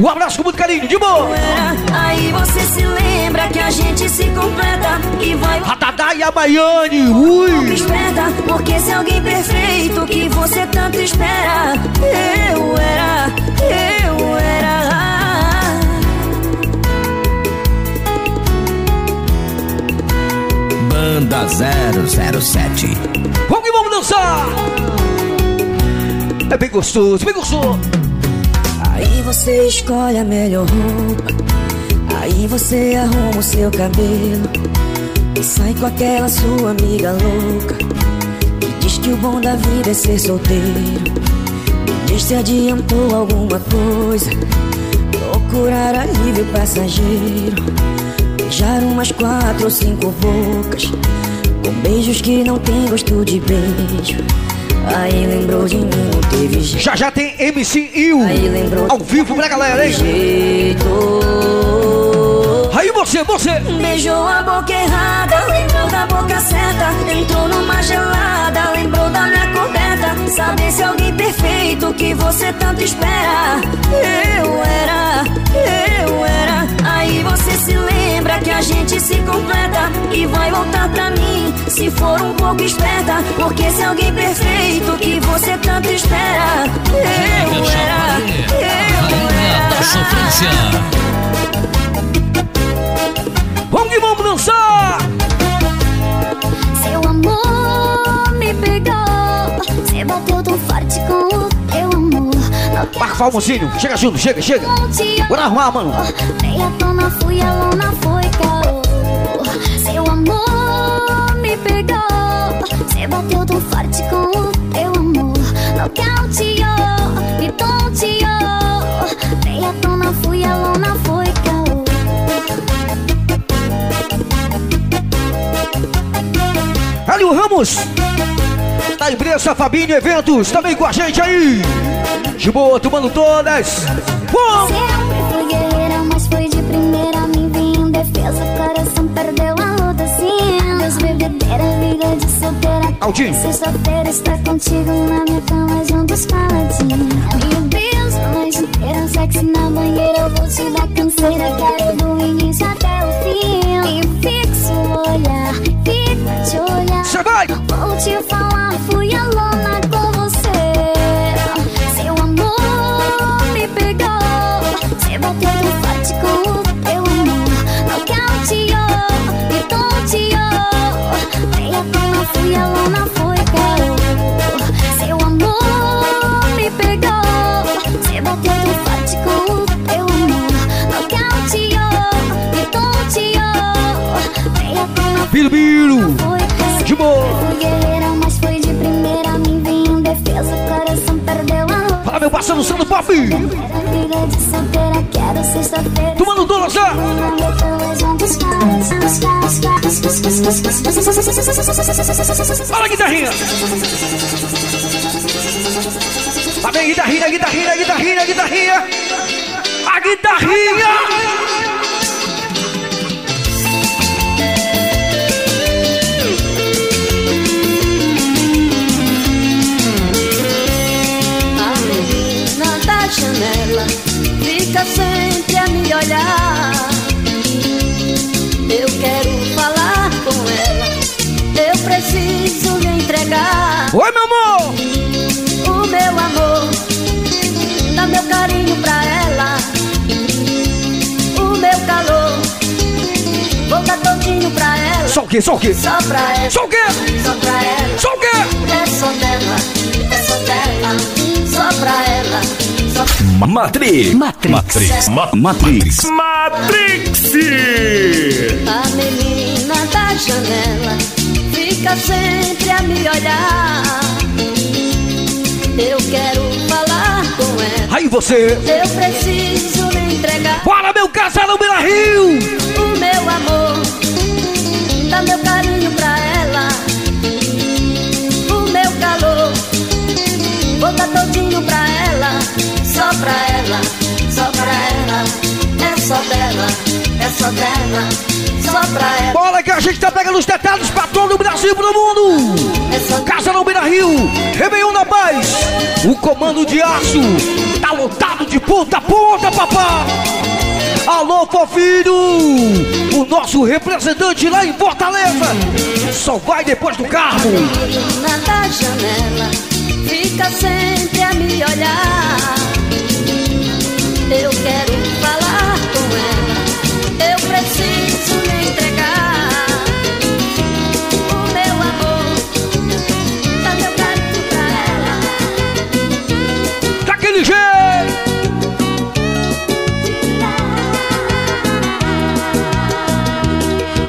Um abraço com muito carinho, de boa! era. Aí você se lembra que a gente se completa e vai. Ratadá e a Baiane, ui! Esperta, porque se alguém perfeito que você tanto espera, eu era, eu era. Banda 007. Vamos que vamos dançar! É bem gostoso, bem gostoso! Aí você escolhe a melhor roupa. Aí você arruma o seu cabelo. E sai com aquela sua amiga louca. Que diz que o bom da vida é ser solteiro. Me diz se adiantou alguma coisa. Procurar alívio passageiro. Beijar umas quatro ou cinco bocas. Com beijos que não tem gosto de beijo. Aí lembrou de mim, não teve jeito. Já já tem MC Il Aí lembrou ao vivo pra galera, hein? jeito. Aí você, você! Beijou a boca errada, lembrou da boca certa. Entrou numa gelada, lembrou da minha coberta. Saber se alguém perfeito que você tanto espera. Eu era, eu era. Aí você se lembra que a gente se completa e vai voltar pra mim se for um pouco esperta. Porque se alguém perfeito que você tanto espera. Eu era, eu era. da sofrência. Vamos que vamos dançar! Forte com o teu amor. Marca Falmozinho, chega junto, chega, chega! Bora arrumar, mano! Dei a tona, fui a lona, foi caô. Seu amor me pegou. Você bateu tão forte com o teu amor. Nocauteou, me tonteou. Dei a tona, fui a lona, foi caô. Hélio Ramos! Da empresa Fabinho Eventos, também com a gente aí! De boa, tomando todas! Vamos! Sempre fui guerreira, mas foi de primeira. Me vi em defesa, coração perdeu a luta. Sim, Deus bebedeira, vida de solteira. Aldinho. Sexta-feira está contigo na minha cama, juntos paladinho. Meu Deus, a noite inteira, sexy na banheira. Eu vou te dar canseira, quero do início até o fim. E fixo Pop. Quero sexta-feira. Tomando dólar, já. Fala, guitarrinha. Lá vem a guitarrinha, a guitarrinha, a guitarrinha, a guitarrinha. A guitarrinha. Da janela fica sempre a me olhar. Eu quero falar com ela, eu preciso lhe entregar. Oi, meu amor! O meu amor, dá meu carinho pra ela. O meu calor, vou dar todinho pra ela. Só o quê? Só o quê? Só pra ela. Só o quê? Só pra ela. Só o quê? É só dela, é só dela. Só pra ela. Matrix. Matrix. Ma- Matrix. Matrix! A menina da janela fica sempre a me olhar. Eu quero falar com ela. Aí você. Eu preciso lhe entregar Bora, meu casal Beira Rio. o meu amor. Dá meu carinho pra ela. O meu calor. Vou dar todinho pra ela. Só pra ela. Só pra ela. É só dela. É só dela. Só pra ela. Bola que a gente tá pegando os detalhes pra todo o Brasil e pro mundo. Casa não Beira Rio, Réveillon da Paz. O comando de aço tá lotado de ponta a ponta, papá. Alô, Fofinho, o nosso representante lá em Fortaleza. Só vai depois do carro. menina da janela fica sempre a me olhar. Eu quero falar com ela, eu preciso lhe entregar o meu amor, dá meu carinho pra ela. Daquele jeito.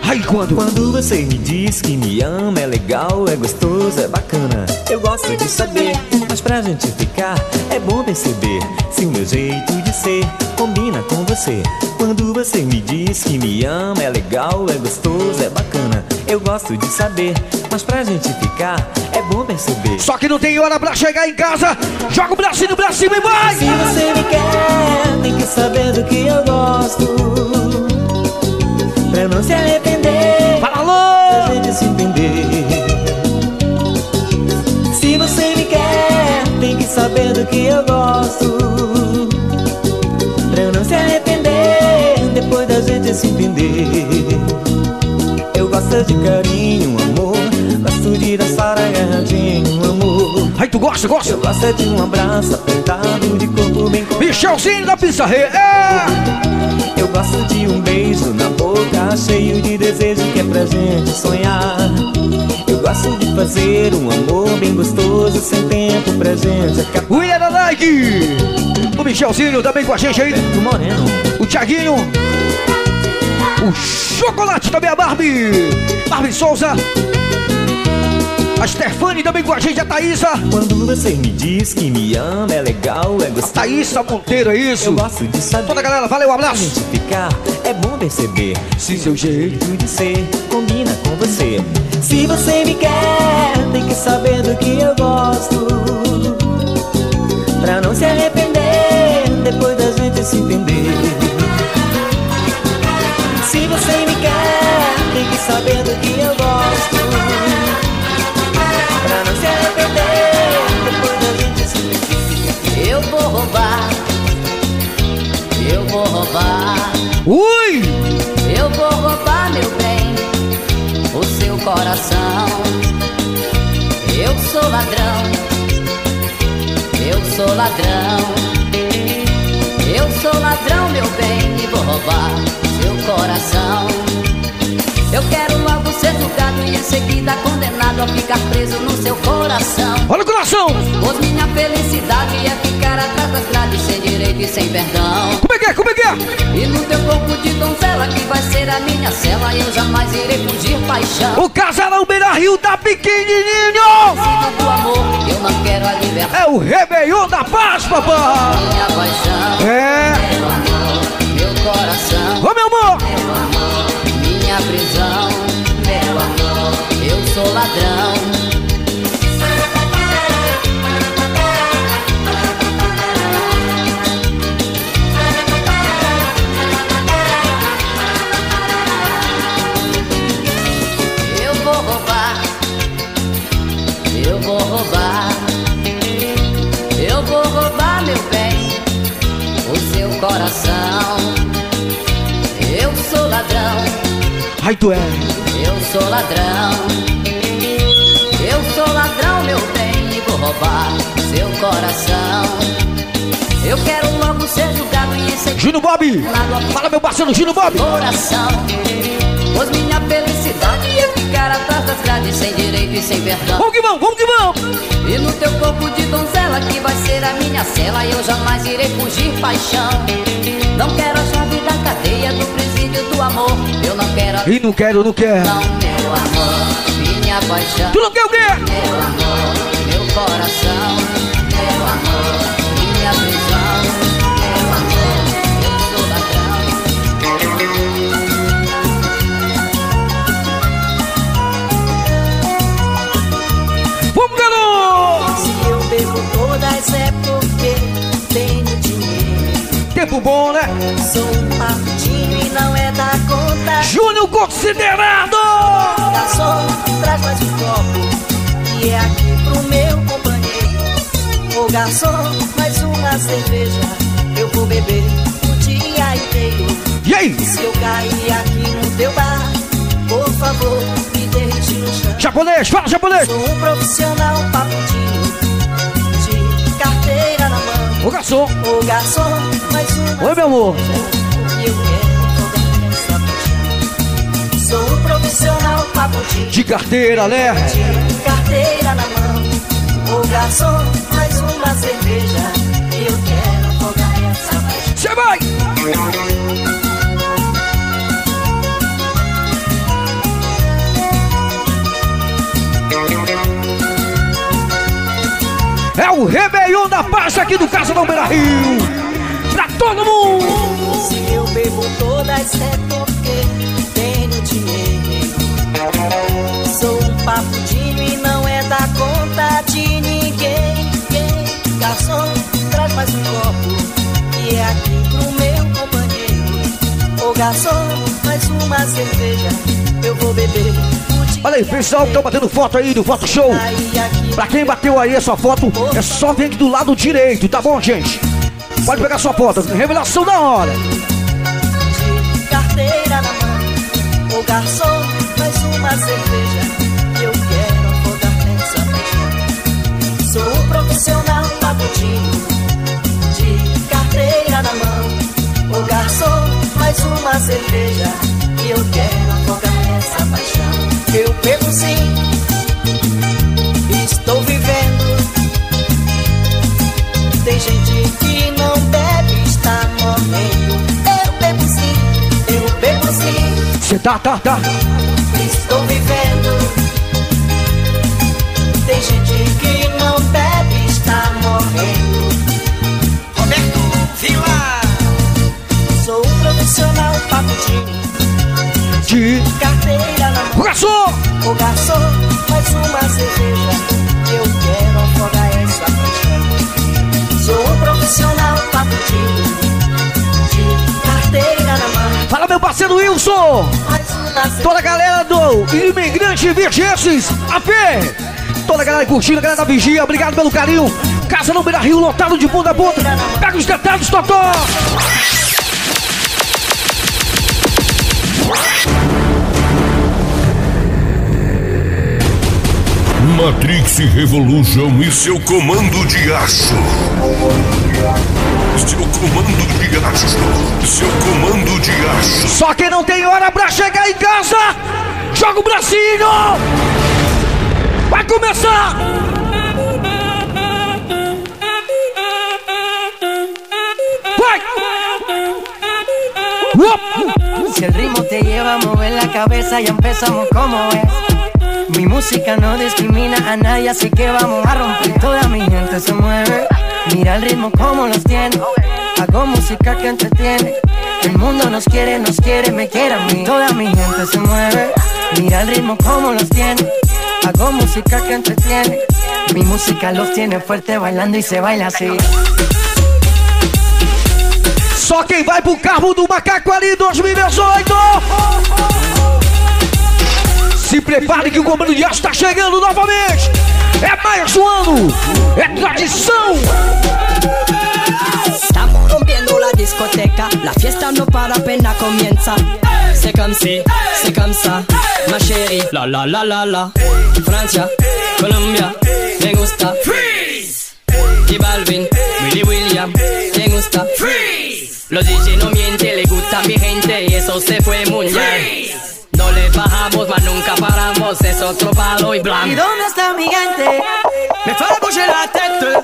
Aí quando? Quando você me diz que me ama, é legal, é gostoso, é bacana. Eu gosto de saber, mas pra gente ficar, é bom perceber se o meu jeito de ser combina com você. Quando você me diz que me ama, é legal, é gostoso, é bacana. Eu gosto de saber, mas pra gente ficar, é bom perceber. Só que não tem hora pra chegar em casa. Joga o bracinho pra cima e vai. Se você me quer, tem que saber do que eu gosto. Pra não se arrepender. Fala alô! Pra gente se entender. Saber do que eu gosto. Pra não se arrepender. Depois da gente se entender. Eu gosto de carinho, amor. Gosto de dançar agarradinho, amor. Aí tu gosta, gosta? Eu gosto de um abraço apertado, de corpo bem Michelzinho da Pizza Rei. É! Eu gosto de um beijo na boca, cheio de desejo que é pra gente sonhar. Gosto de fazer um amor bem gostoso, sem tempo pra gente acabar. O da Nike. O Michelzinho também com a gente aí. O Moreno. O Thiaguinho. O Chocolate também, a Barbie. Barbie Souza. A Stefani também com a gente, a Thaísa. Quando você me diz que me ama, é legal, é gostoso. Thaísa Monteiro, é isso. Eu gosto de saber. Toda a galera, valeu, um abraço. ficar, é bom perceber se seu jeito de ser com você. Se você me quer, tem que saber do que eu gosto. Pra não se arrepender, depois da gente se entender. Se você me quer, tem que saber do que eu gosto. Pra não se arrepender, depois da gente se entender. Eu vou roubar, eu vou roubar, Ui! Coração. Eu sou ladrão, eu sou ladrão. Eu sou ladrão, meu bem, e vou roubar seu coração. Eu quero logo ser julgado e em seguida condenado a ficar preso no seu coração. Olha o coração! Minha felicidade é ficar atrás das grades sem direito e sem perdão. Como é que é? Como é que é? E no teu corpo de donzela que vai ser a minha cela, eu jamais irei fugir paixão. O casarão Beira Beira Rio tá pequenininho. do amor, eu não quero a liberdade. É o Réveillon da Paz, papai. Minha paixão, É. meu amor, meu coração. Ô, meu amor. Meu amor, minha prisão, meu amor, eu sou ladrão. Ai, tu é. eu sou ladrão, eu sou ladrão, meu bem, e vou roubar seu coração. Eu quero logo ser julgado e ser Júnior Bob. Fala, meu parceiro Júnior Bob. coração. Pois minha felicidade é ficar atrás das grades sem direito e sem perdão. Vamos que vamos, vamos que vamos. E no teu corpo de donzela que vai ser a minha cela, eu jamais irei fugir paixão. Não quero a chave da cadeia do presídio do amor. Eu não quero E não quero, não quero. não, meu amor, minha paixão. Tu não quer o quê? Meu amor, meu coração, meu amor, minha prisão, meu amor, eu sou ladrão. Vamos, garoto. Se eu bebo todas é dinheiro. Tempo bom, né? Sou um paputinho e não é da conta. Júnior considerado. Garçom, traz mais um copo. E é aqui pro meu companheiro. Ô garçom, mais uma cerveja. Eu vou beber o dia inteiro. E aí? Se eu cair aqui no teu bar, por favor, me deixe no chão. Japonês, fala japonês. Sou um profissional paputinho de carteira. Ô, garçom. Ô garçom, mais uma Oi, meu amor. eu quero. Sou um profissional paputinho De carteira, né? de carteira na mão. Ô garçom, mais uma cerveja eu quero afogar essa paixão. Você vai! É o Réveillon da Paz aqui do Casa Beira Rio. Pra todo mundo. Se eu bebo todas é porque tenho dinheiro. Sou um papudinho e não é da conta de ninguém. Garçom, traz mais um copo e é aqui pro meu companheiro. Ô garçom, mais uma cerveja, eu vou beber. Olha aí, pessoal que tá batendo foto aí do Foto Show. Pra quem bateu aí a sua foto, é só vir aqui do lado direito, tá bom, gente? Pode pegar sua foto. Revelação da hora. carteira na mão. Ô garçom, mais uma cerveja eu quero afogar essa paixão. Sou um profissional pagodinho de carteira na mão. Ô garçom, mais uma cerveja eu quero essa paixão. Eu bebo sim, estou vivendo. Tem gente que não bebe, está morrendo. Eu bebo sim, eu bebo sim, Você tá, tá, tá. estou vivendo. Tem gente que não bebe, está morrendo. Roberto Vila, sou um profissional paputinho. De carteira na mão. O garçom! Ô garçom, mais uma cerveja. Eu quero afogar essa paixão. Sou um profissional paputinho. De carteira na mão. Fala, meu parceiro Wilson! Toda a galera do Imigrante Virgenses, a pé! Toda a galera curtindo, a galera da Vigia, obrigado pelo carinho. Casa no Beira Rio, lotado de ponta a ponta. Pega os detalhes, Totó! Matrix Revolution e seu comando de aço. Seu comando de aço. Seu comando de aço. Só quem não tem hora pra chegar em casa, joga o bracinho! Vai começar! Vai! Si el ritmo te lleva a mover la cabeza, ya empezamos como es. Mi música no discrimina a nadie, así que vamos a romper. Toda mi gente se mueve. Mira el ritmo como los tiene. Hago música que entretiene. El mundo nos quiere, nos quiere, me quiere a mí. Toda mi gente se mueve. Mira el ritmo como los tiene. Hago música que entretiene. Mi música los tiene fuerte bailando y se baila así. Só quem vai pro carro do macaco ali 2018. Se prepare que o comando de aço tá chegando novamente. É mais um ano. É tradição. Estamos rompiendo la discoteca, la fiesta no para apenas comienza. C'est comme si, c'est comme ça, ma chérie. La la la la la. Francia, Colombia, me gusta. Freeze. Y Balvin, Willy William, me gusta. Freeze. Los DJ no mienten, le gusta a mi gente y eso se fue mundial. No le bajamos, mas nunca paramos, es otro palo y blanco. ¿Y dónde está mi gente? Me fue a la tête.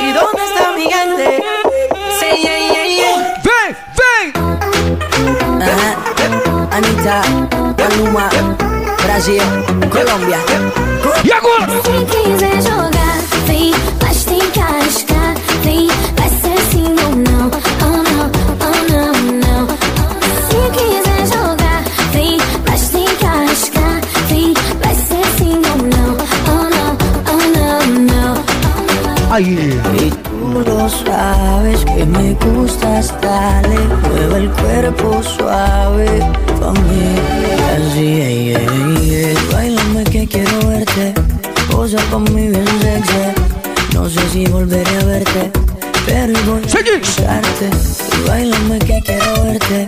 ¿Y dónde está mi gente? Say yeah, yeah, yeah. Vem, vem! Anitta, Maluma, Brasil, Colômbia. E agora? Se quiser jogar, vem, Y tú lo sabes que me gustas, dale, mueve el cuerpo suave mí. Así, ey, ey, bailame que quiero verte, posa mí bien sexy. No sé si volveré a verte, pero voy a besarte. Bailame que quiero verte,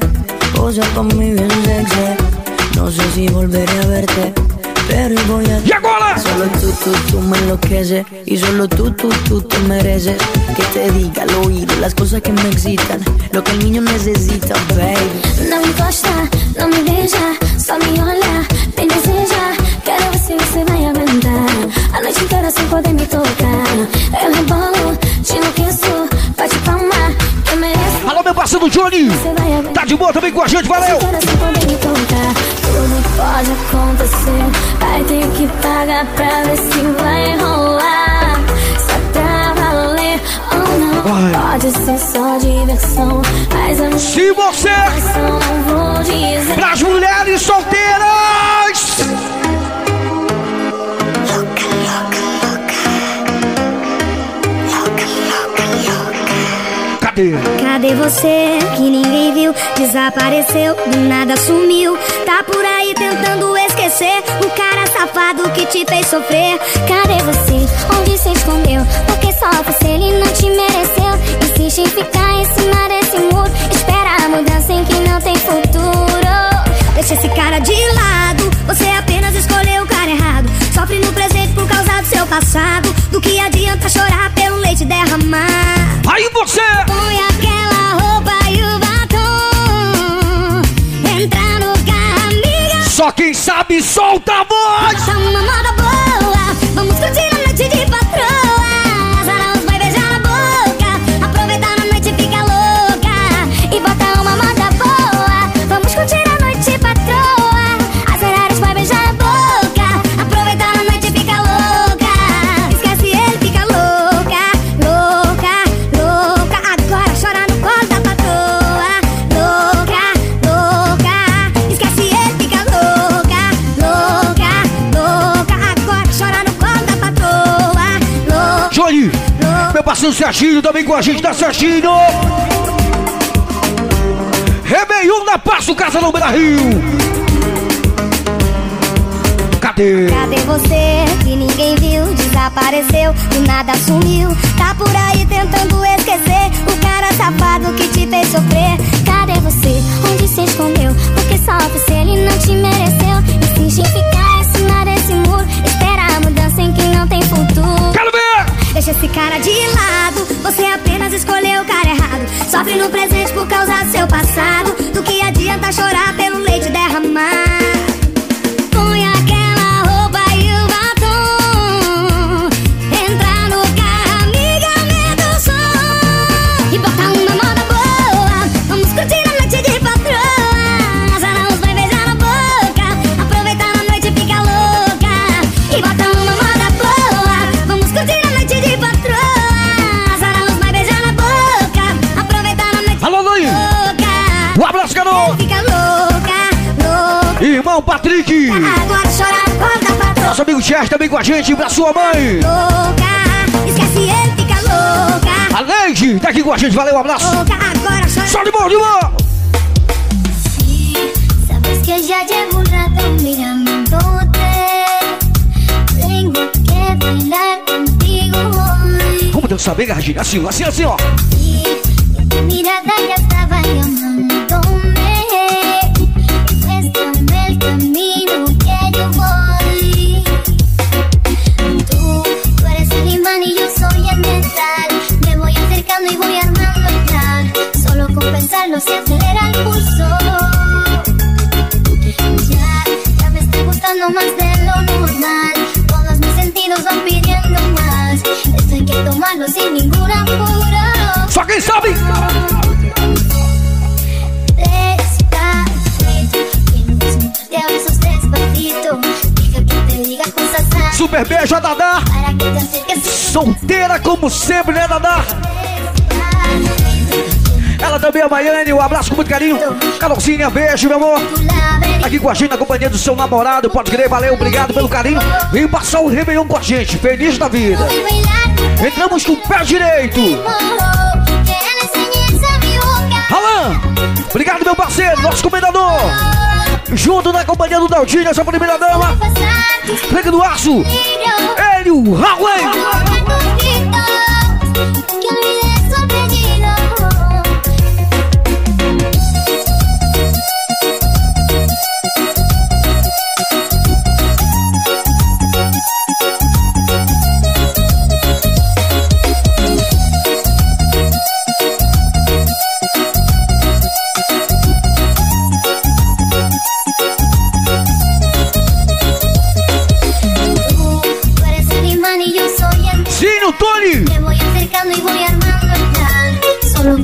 posa mí bien sexy. No sé si volveré a verte. Pero voy a... ¿Y ahora? Solo tú, tú, tú me enloqueces Y solo tú, tú, tú te mereces Que te diga al oído las cosas que me excitan Lo que el niño necesita, baby Não encosta, não me beija, só me olha, me deseja. Quero ver se você vai aguentar a noite inteira sem poder me tocar. Eu rebolo, te enlouqueço, bate palma, eu mereço. Alô, meu parceiro Johnny. Tá de boa também com a gente, valeu. Sem poder me tocar. Pode acontecer, vai ter que pagar pra ver se vai rolar. Só pra valer ou não. Vai. Pode ser só diversão, mas eu não Se você não vou dizer. Pras mulheres solteiras. Cadê? Cadê você que ninguém viu? Desapareceu, do nada sumiu. Tá por aí tentando esquecer o cara safado que te fez sofrer. Cadê você? Onde se escondeu? Porque só você ele não te mereceu. Insiste em ficar em cima desse muro. Espera a mudança em que não tem futuro. Deixa esse cara de lado. Você apenas escolheu o cara errado. Sofre no presente por causa do seu passado. Do que adianta chorar leite derramar? Aí você! Põe aquela roupa e o batom. Entra no carro, amiga. Só quem sabe solta a voz. Bota uma moda boa. Vamos curtir Serginho também com a gente da Serginho. Réveillon da Passo Casa no Beira Rio. Cadê? Cadê você que ninguém viu? Desapareceu, do nada sumiu. Tá por aí tentando esquecer o cara safado que te fez sofrer. Cadê você? Onde se escondeu? Porque só você ele não te mereceu. Insiste em ficar em cima desse muro. Espera a mudança em que não tem futuro. Ver! Deixa esse cara de lado. Você apenas escolheu o cara errado. Sofre no presente por causa do seu passado. Do que adianta chorar pelo leite derramar? Nosso amigo Chester também com a gente, pra sua mãe. Louca, esquece ele, fica louca. A Leide tá aqui com a gente, valeu, um abraço. Louca, agora chora. Só de boa, de boa. Sabes que ya llevo un rato mirándote. Tengo que bailar contigo hoy. Vamos dançar bem, Gardinha. Assim, assim, assim, ó. Mirada ya sin ningún apuro. Só quem sabe. Super beijo Dadá. Solteira como sempre, né, Dadá? Ela também é a Maiane, um abraço com muito carinho. Carolzinha, beijo, meu amor. Aqui com a gente, na companhia do seu namorado, pode crer, valeu, obrigado pelo carinho. Veio passar o Réveillon com a gente, feliz da vida. Entramos com o pé direito. Alan, obrigado, meu parceiro, nosso comendador. Junto na companhia do Daldinho, essa primeira dama. Pega do aço. Ele, o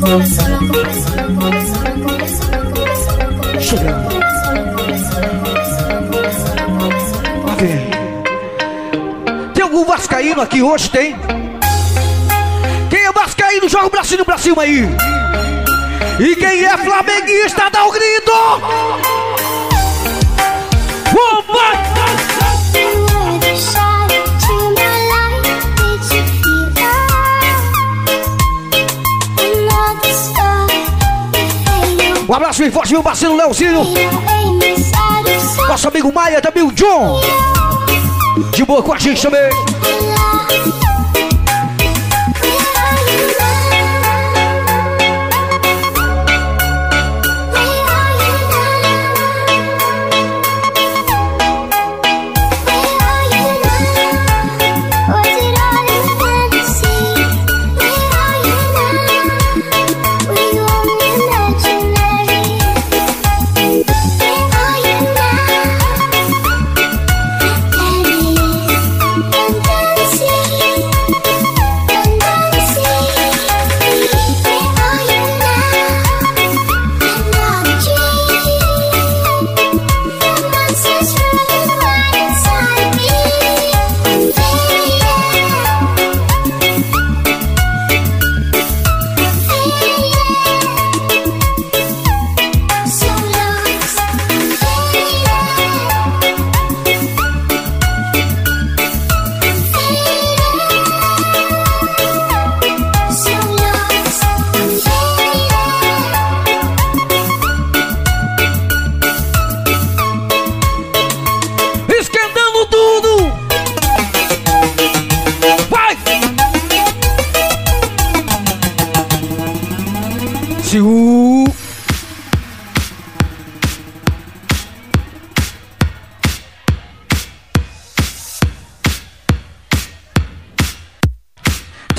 beso. Ok. Tem algum vascaíno aqui hoje? Tem? Quem é vascaíno, joga o bracinho pra cima aí. E quem é flamenguista, dá o grito. Um abraço bem forte, meu parceiro Leozinho. Nosso amigo Maia, também o John. De boa com a gente também.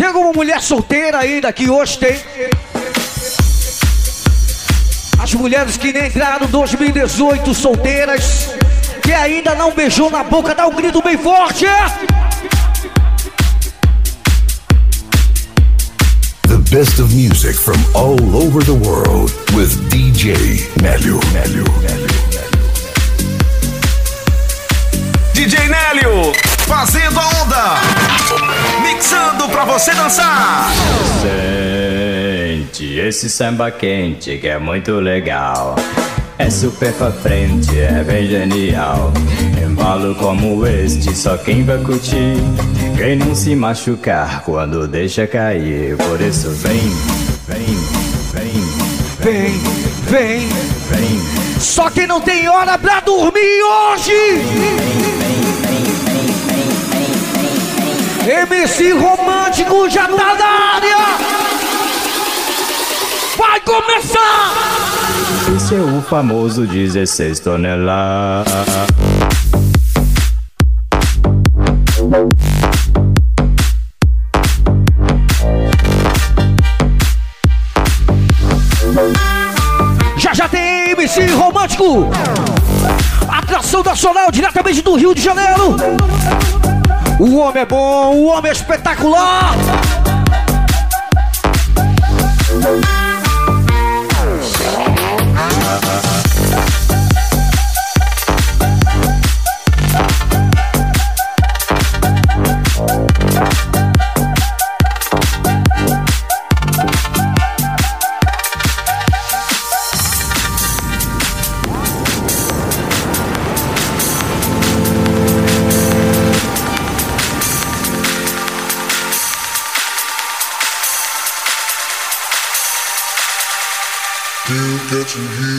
Alguma mulher solteira ainda que hoje tem? As mulheres que nem entraram 2018 solteiras, que ainda não beijou na boca, dá um grito bem forte. The best of music from all over the world with DJ Nélio. DJ Nélio, fazendo a onda. Mixando pra você dançar. Sente esse samba quente que é muito legal. É super pra frente, é bem genial. Embalo como este, só quem vai curtir. Quem não se machucar quando deixa cair. Por isso vem, vem, vem, Vem, vem, vem. Só quem não tem hora pra dormir hoje. MC Romântico já tá na área. Vai começar. Esse é o famoso 16 toneladas. Já já tem MC Romântico. Atração nacional diretamente do Rio de Janeiro. O homem é bom, o homem é espetacular. Uou!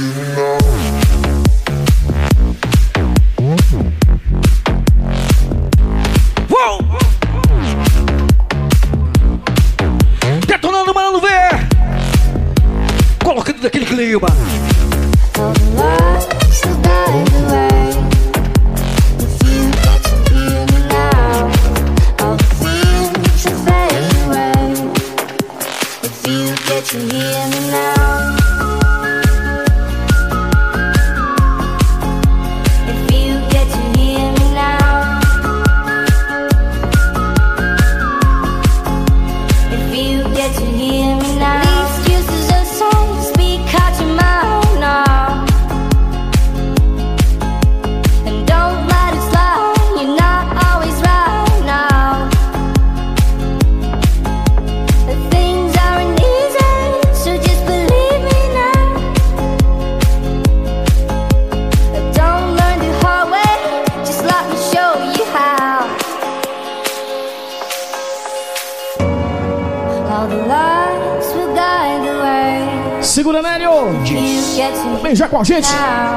A gente,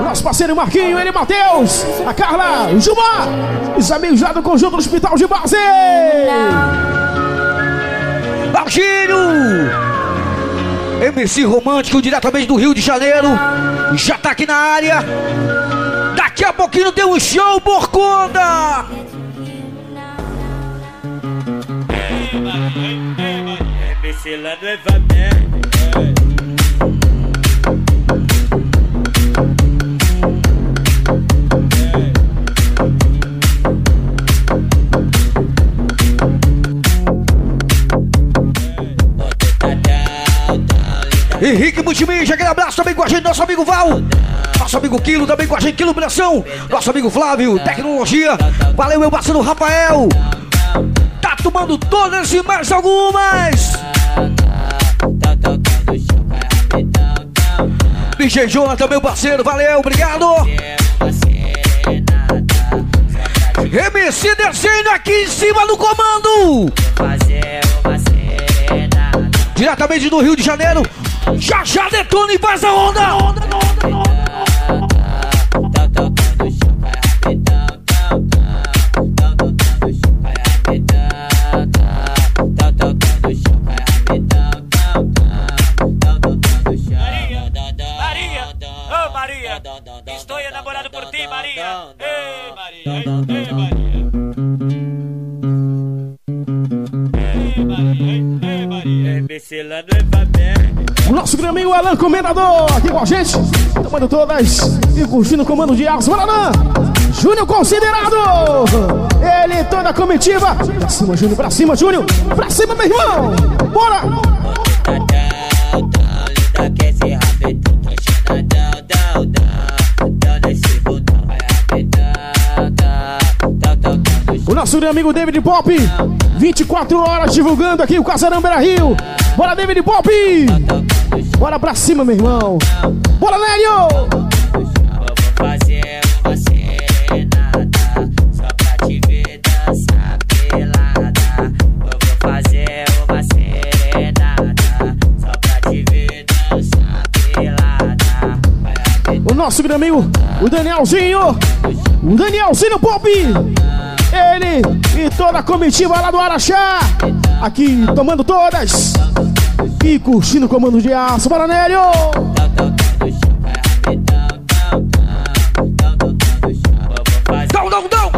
o nosso parceiro Marquinho, ele Matheus, a Carla, o Gilmar, os amigos lá do Conjunto do Hospital de Base. Marquinho! MC Romântico, diretamente do Rio de Janeiro. Já tá aqui na área. Daqui a pouquinho tem um show por conta. MC lá no. Henrique Multimídia, aquele abraço também com a gente, nosso amigo Val. Nosso amigo Quilo também com a gente, Quilo Bração. Nosso amigo Flávio, Tecnologia. Valeu, meu parceiro Rafael. Tá tomando todas e mais algumas. DJ Jonathan, também, parceiro, valeu, obrigado. MC descendo aqui em cima do comando. Diretamente do Rio de Janeiro. Detona e faz a onda, onda, aqui com a gente, tomando todas e curtindo o comando de. Bora, Alan! Júnior considerado! Ele e toda a comitiva. Pra cima, Júnior, pra cima, Júnior! Pra cima, meu irmão! Bora! O nosso grande amigo David Pop, 24 horas divulgando aqui o Casarão Beira Rio. Bora, David Pop! Bora pra cima, meu irmão. Bora, Nélio! Fazer uma só pra te ver dançar pelada. Fazer uma só pra te ver dançar pelada. O nosso grande amigo, o Danielzinho. O Danielzinho Pop. Ele e toda a comitiva lá do Araxá. Aqui tomando todas. E curtindo comando de aço. Bora, Nélio! Não, não, não!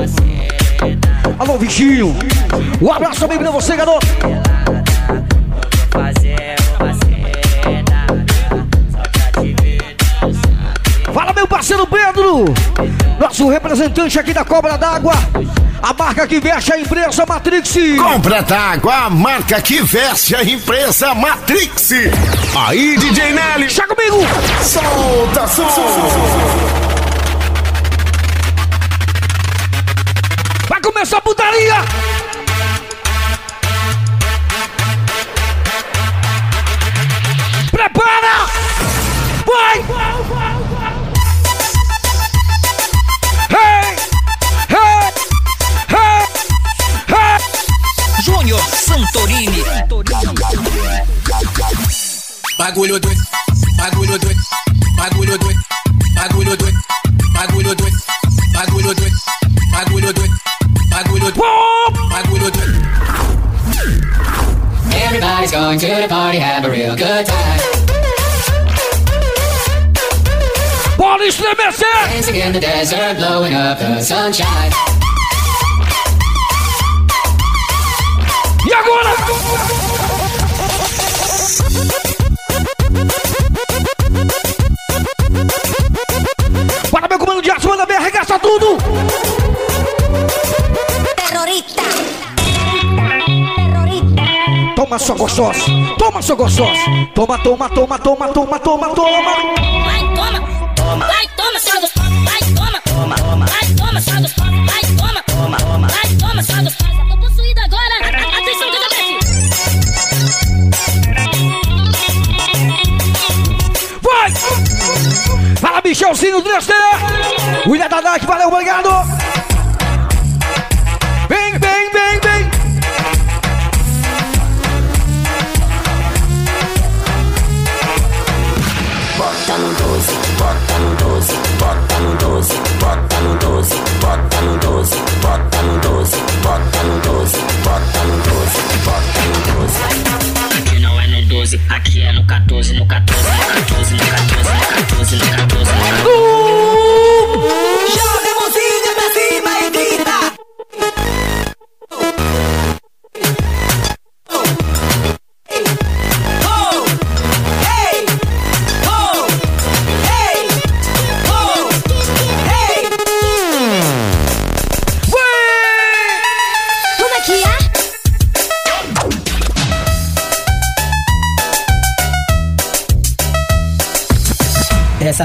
Alô, Vichinho! Um abraço também pra você, garoto! Fala, meu parceiro Pedro! Nosso representante aqui da Cobra d'Água! A marca que veste a imprensa Matrix! Compra d'água, a marca que veste a imprensa Matrix. Aí, DJ Nelly. Chega comigo. Solta. Vai começar a putaria! Prepara! Vai! Hey! Bagulho doido, bagulho doido, bagulho doido, bagulho doido, bagulho doido, bagulho doido, bagulho doido, bagulho doido, bagulho doido. Everybody's going to the party, have a real good time. Bola estremecer! Dancing in the desert, blowing up the sunshine. E agora? Toma sua gostosa, toma sua gostosa. Toma, toma, toma, toma, toma, toma, toma. Vai, toma. Toma. Vai, toma, sua gostosa. Vai, toma. Toma, toma. Vai, toma, sua gostosa. Vai, toma. Toma, toma. Vai, toma, sua gostosa. Tô possuída agora. Atenção, eu Vai! Fala, Michelzinho do 3D! William Dadak, valeu, obrigado! back, follow those, back, follow those, back, follow those.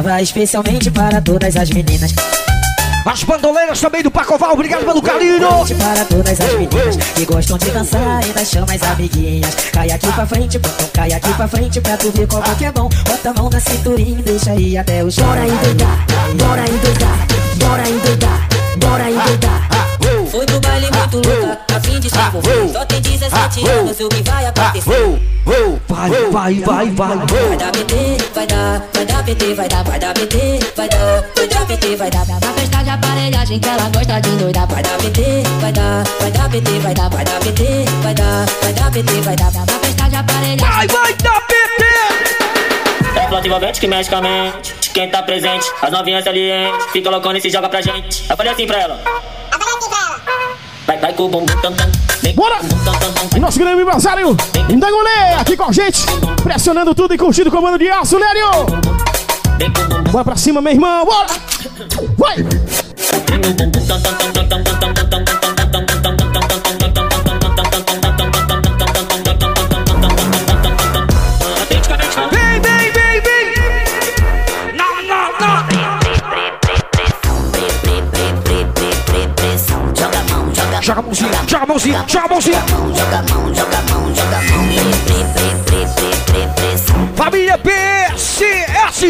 Essa vai especialmente para todas as meninas. As bandoleiras também do Pacoval, obrigado pelo carinho! Para todas as meninas que gostam de dançar e das chamas amiguinhas. Cai aqui pra frente, botão, cai aqui pra frente pra tu ver como que é bom. Bota a mão na cinturinha e deixa aí até o chão. Bora endoidar, bora endoidar, bora endoidar, bora endoidar. Fui pro baile muito louca, a fim de se envolver. Só tem 17 anos, o que vai acontecer? Vai, vai, vai, vai! Vai dar PT, vai dar, vai dar PT, vai dar, vai dar PT, vai dar, vai dar PT, vai dar. Na festa de aparelhagem que ela gosta de doidar. Vai dar PT, vai dar, vai dar PT, vai dar, vai dar PT, vai dar, vai dar PT, vai dar. Na festa de aparelhagem. Vai, vai dar PT! É planta envolvente que mexe com a mente de quem tá presente. As novinhas salientes, fica loucona e se joga pra gente. Eu falei assim pra ela. Vai, vai com o bumbum tam tam. Vem Bora! Nosso grande empresário, Indangolê, aqui com a gente, pressionando tudo e curtindo o comando de aço, Lério! Bora pra cima, meu irmão, bora! Vai! Joga a mãozinha, joga a mãozinha, joga a mãozinha! mão, joga a mão, joga a mão, joga a mão. Família PCS!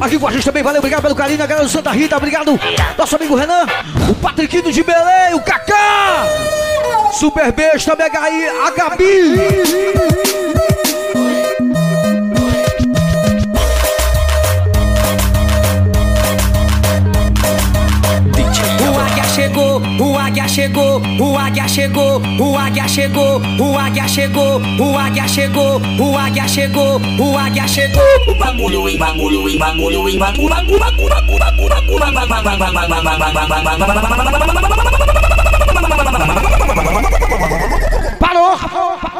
Aqui com a gente também, valeu, obrigado pelo carinho, a galera do Santa Rita, obrigado. Nosso amigo Renan, o Patriquinho de Belém, o Kaká! Super beijo também, a Gaí, a Gabi! o águia chegou, o águia chegou, o águia chegou, o águia chegou, o águia chegou, o águia chegou, o águia chegou. O bagulho e bagulho e bagulho e bagulho, Parou!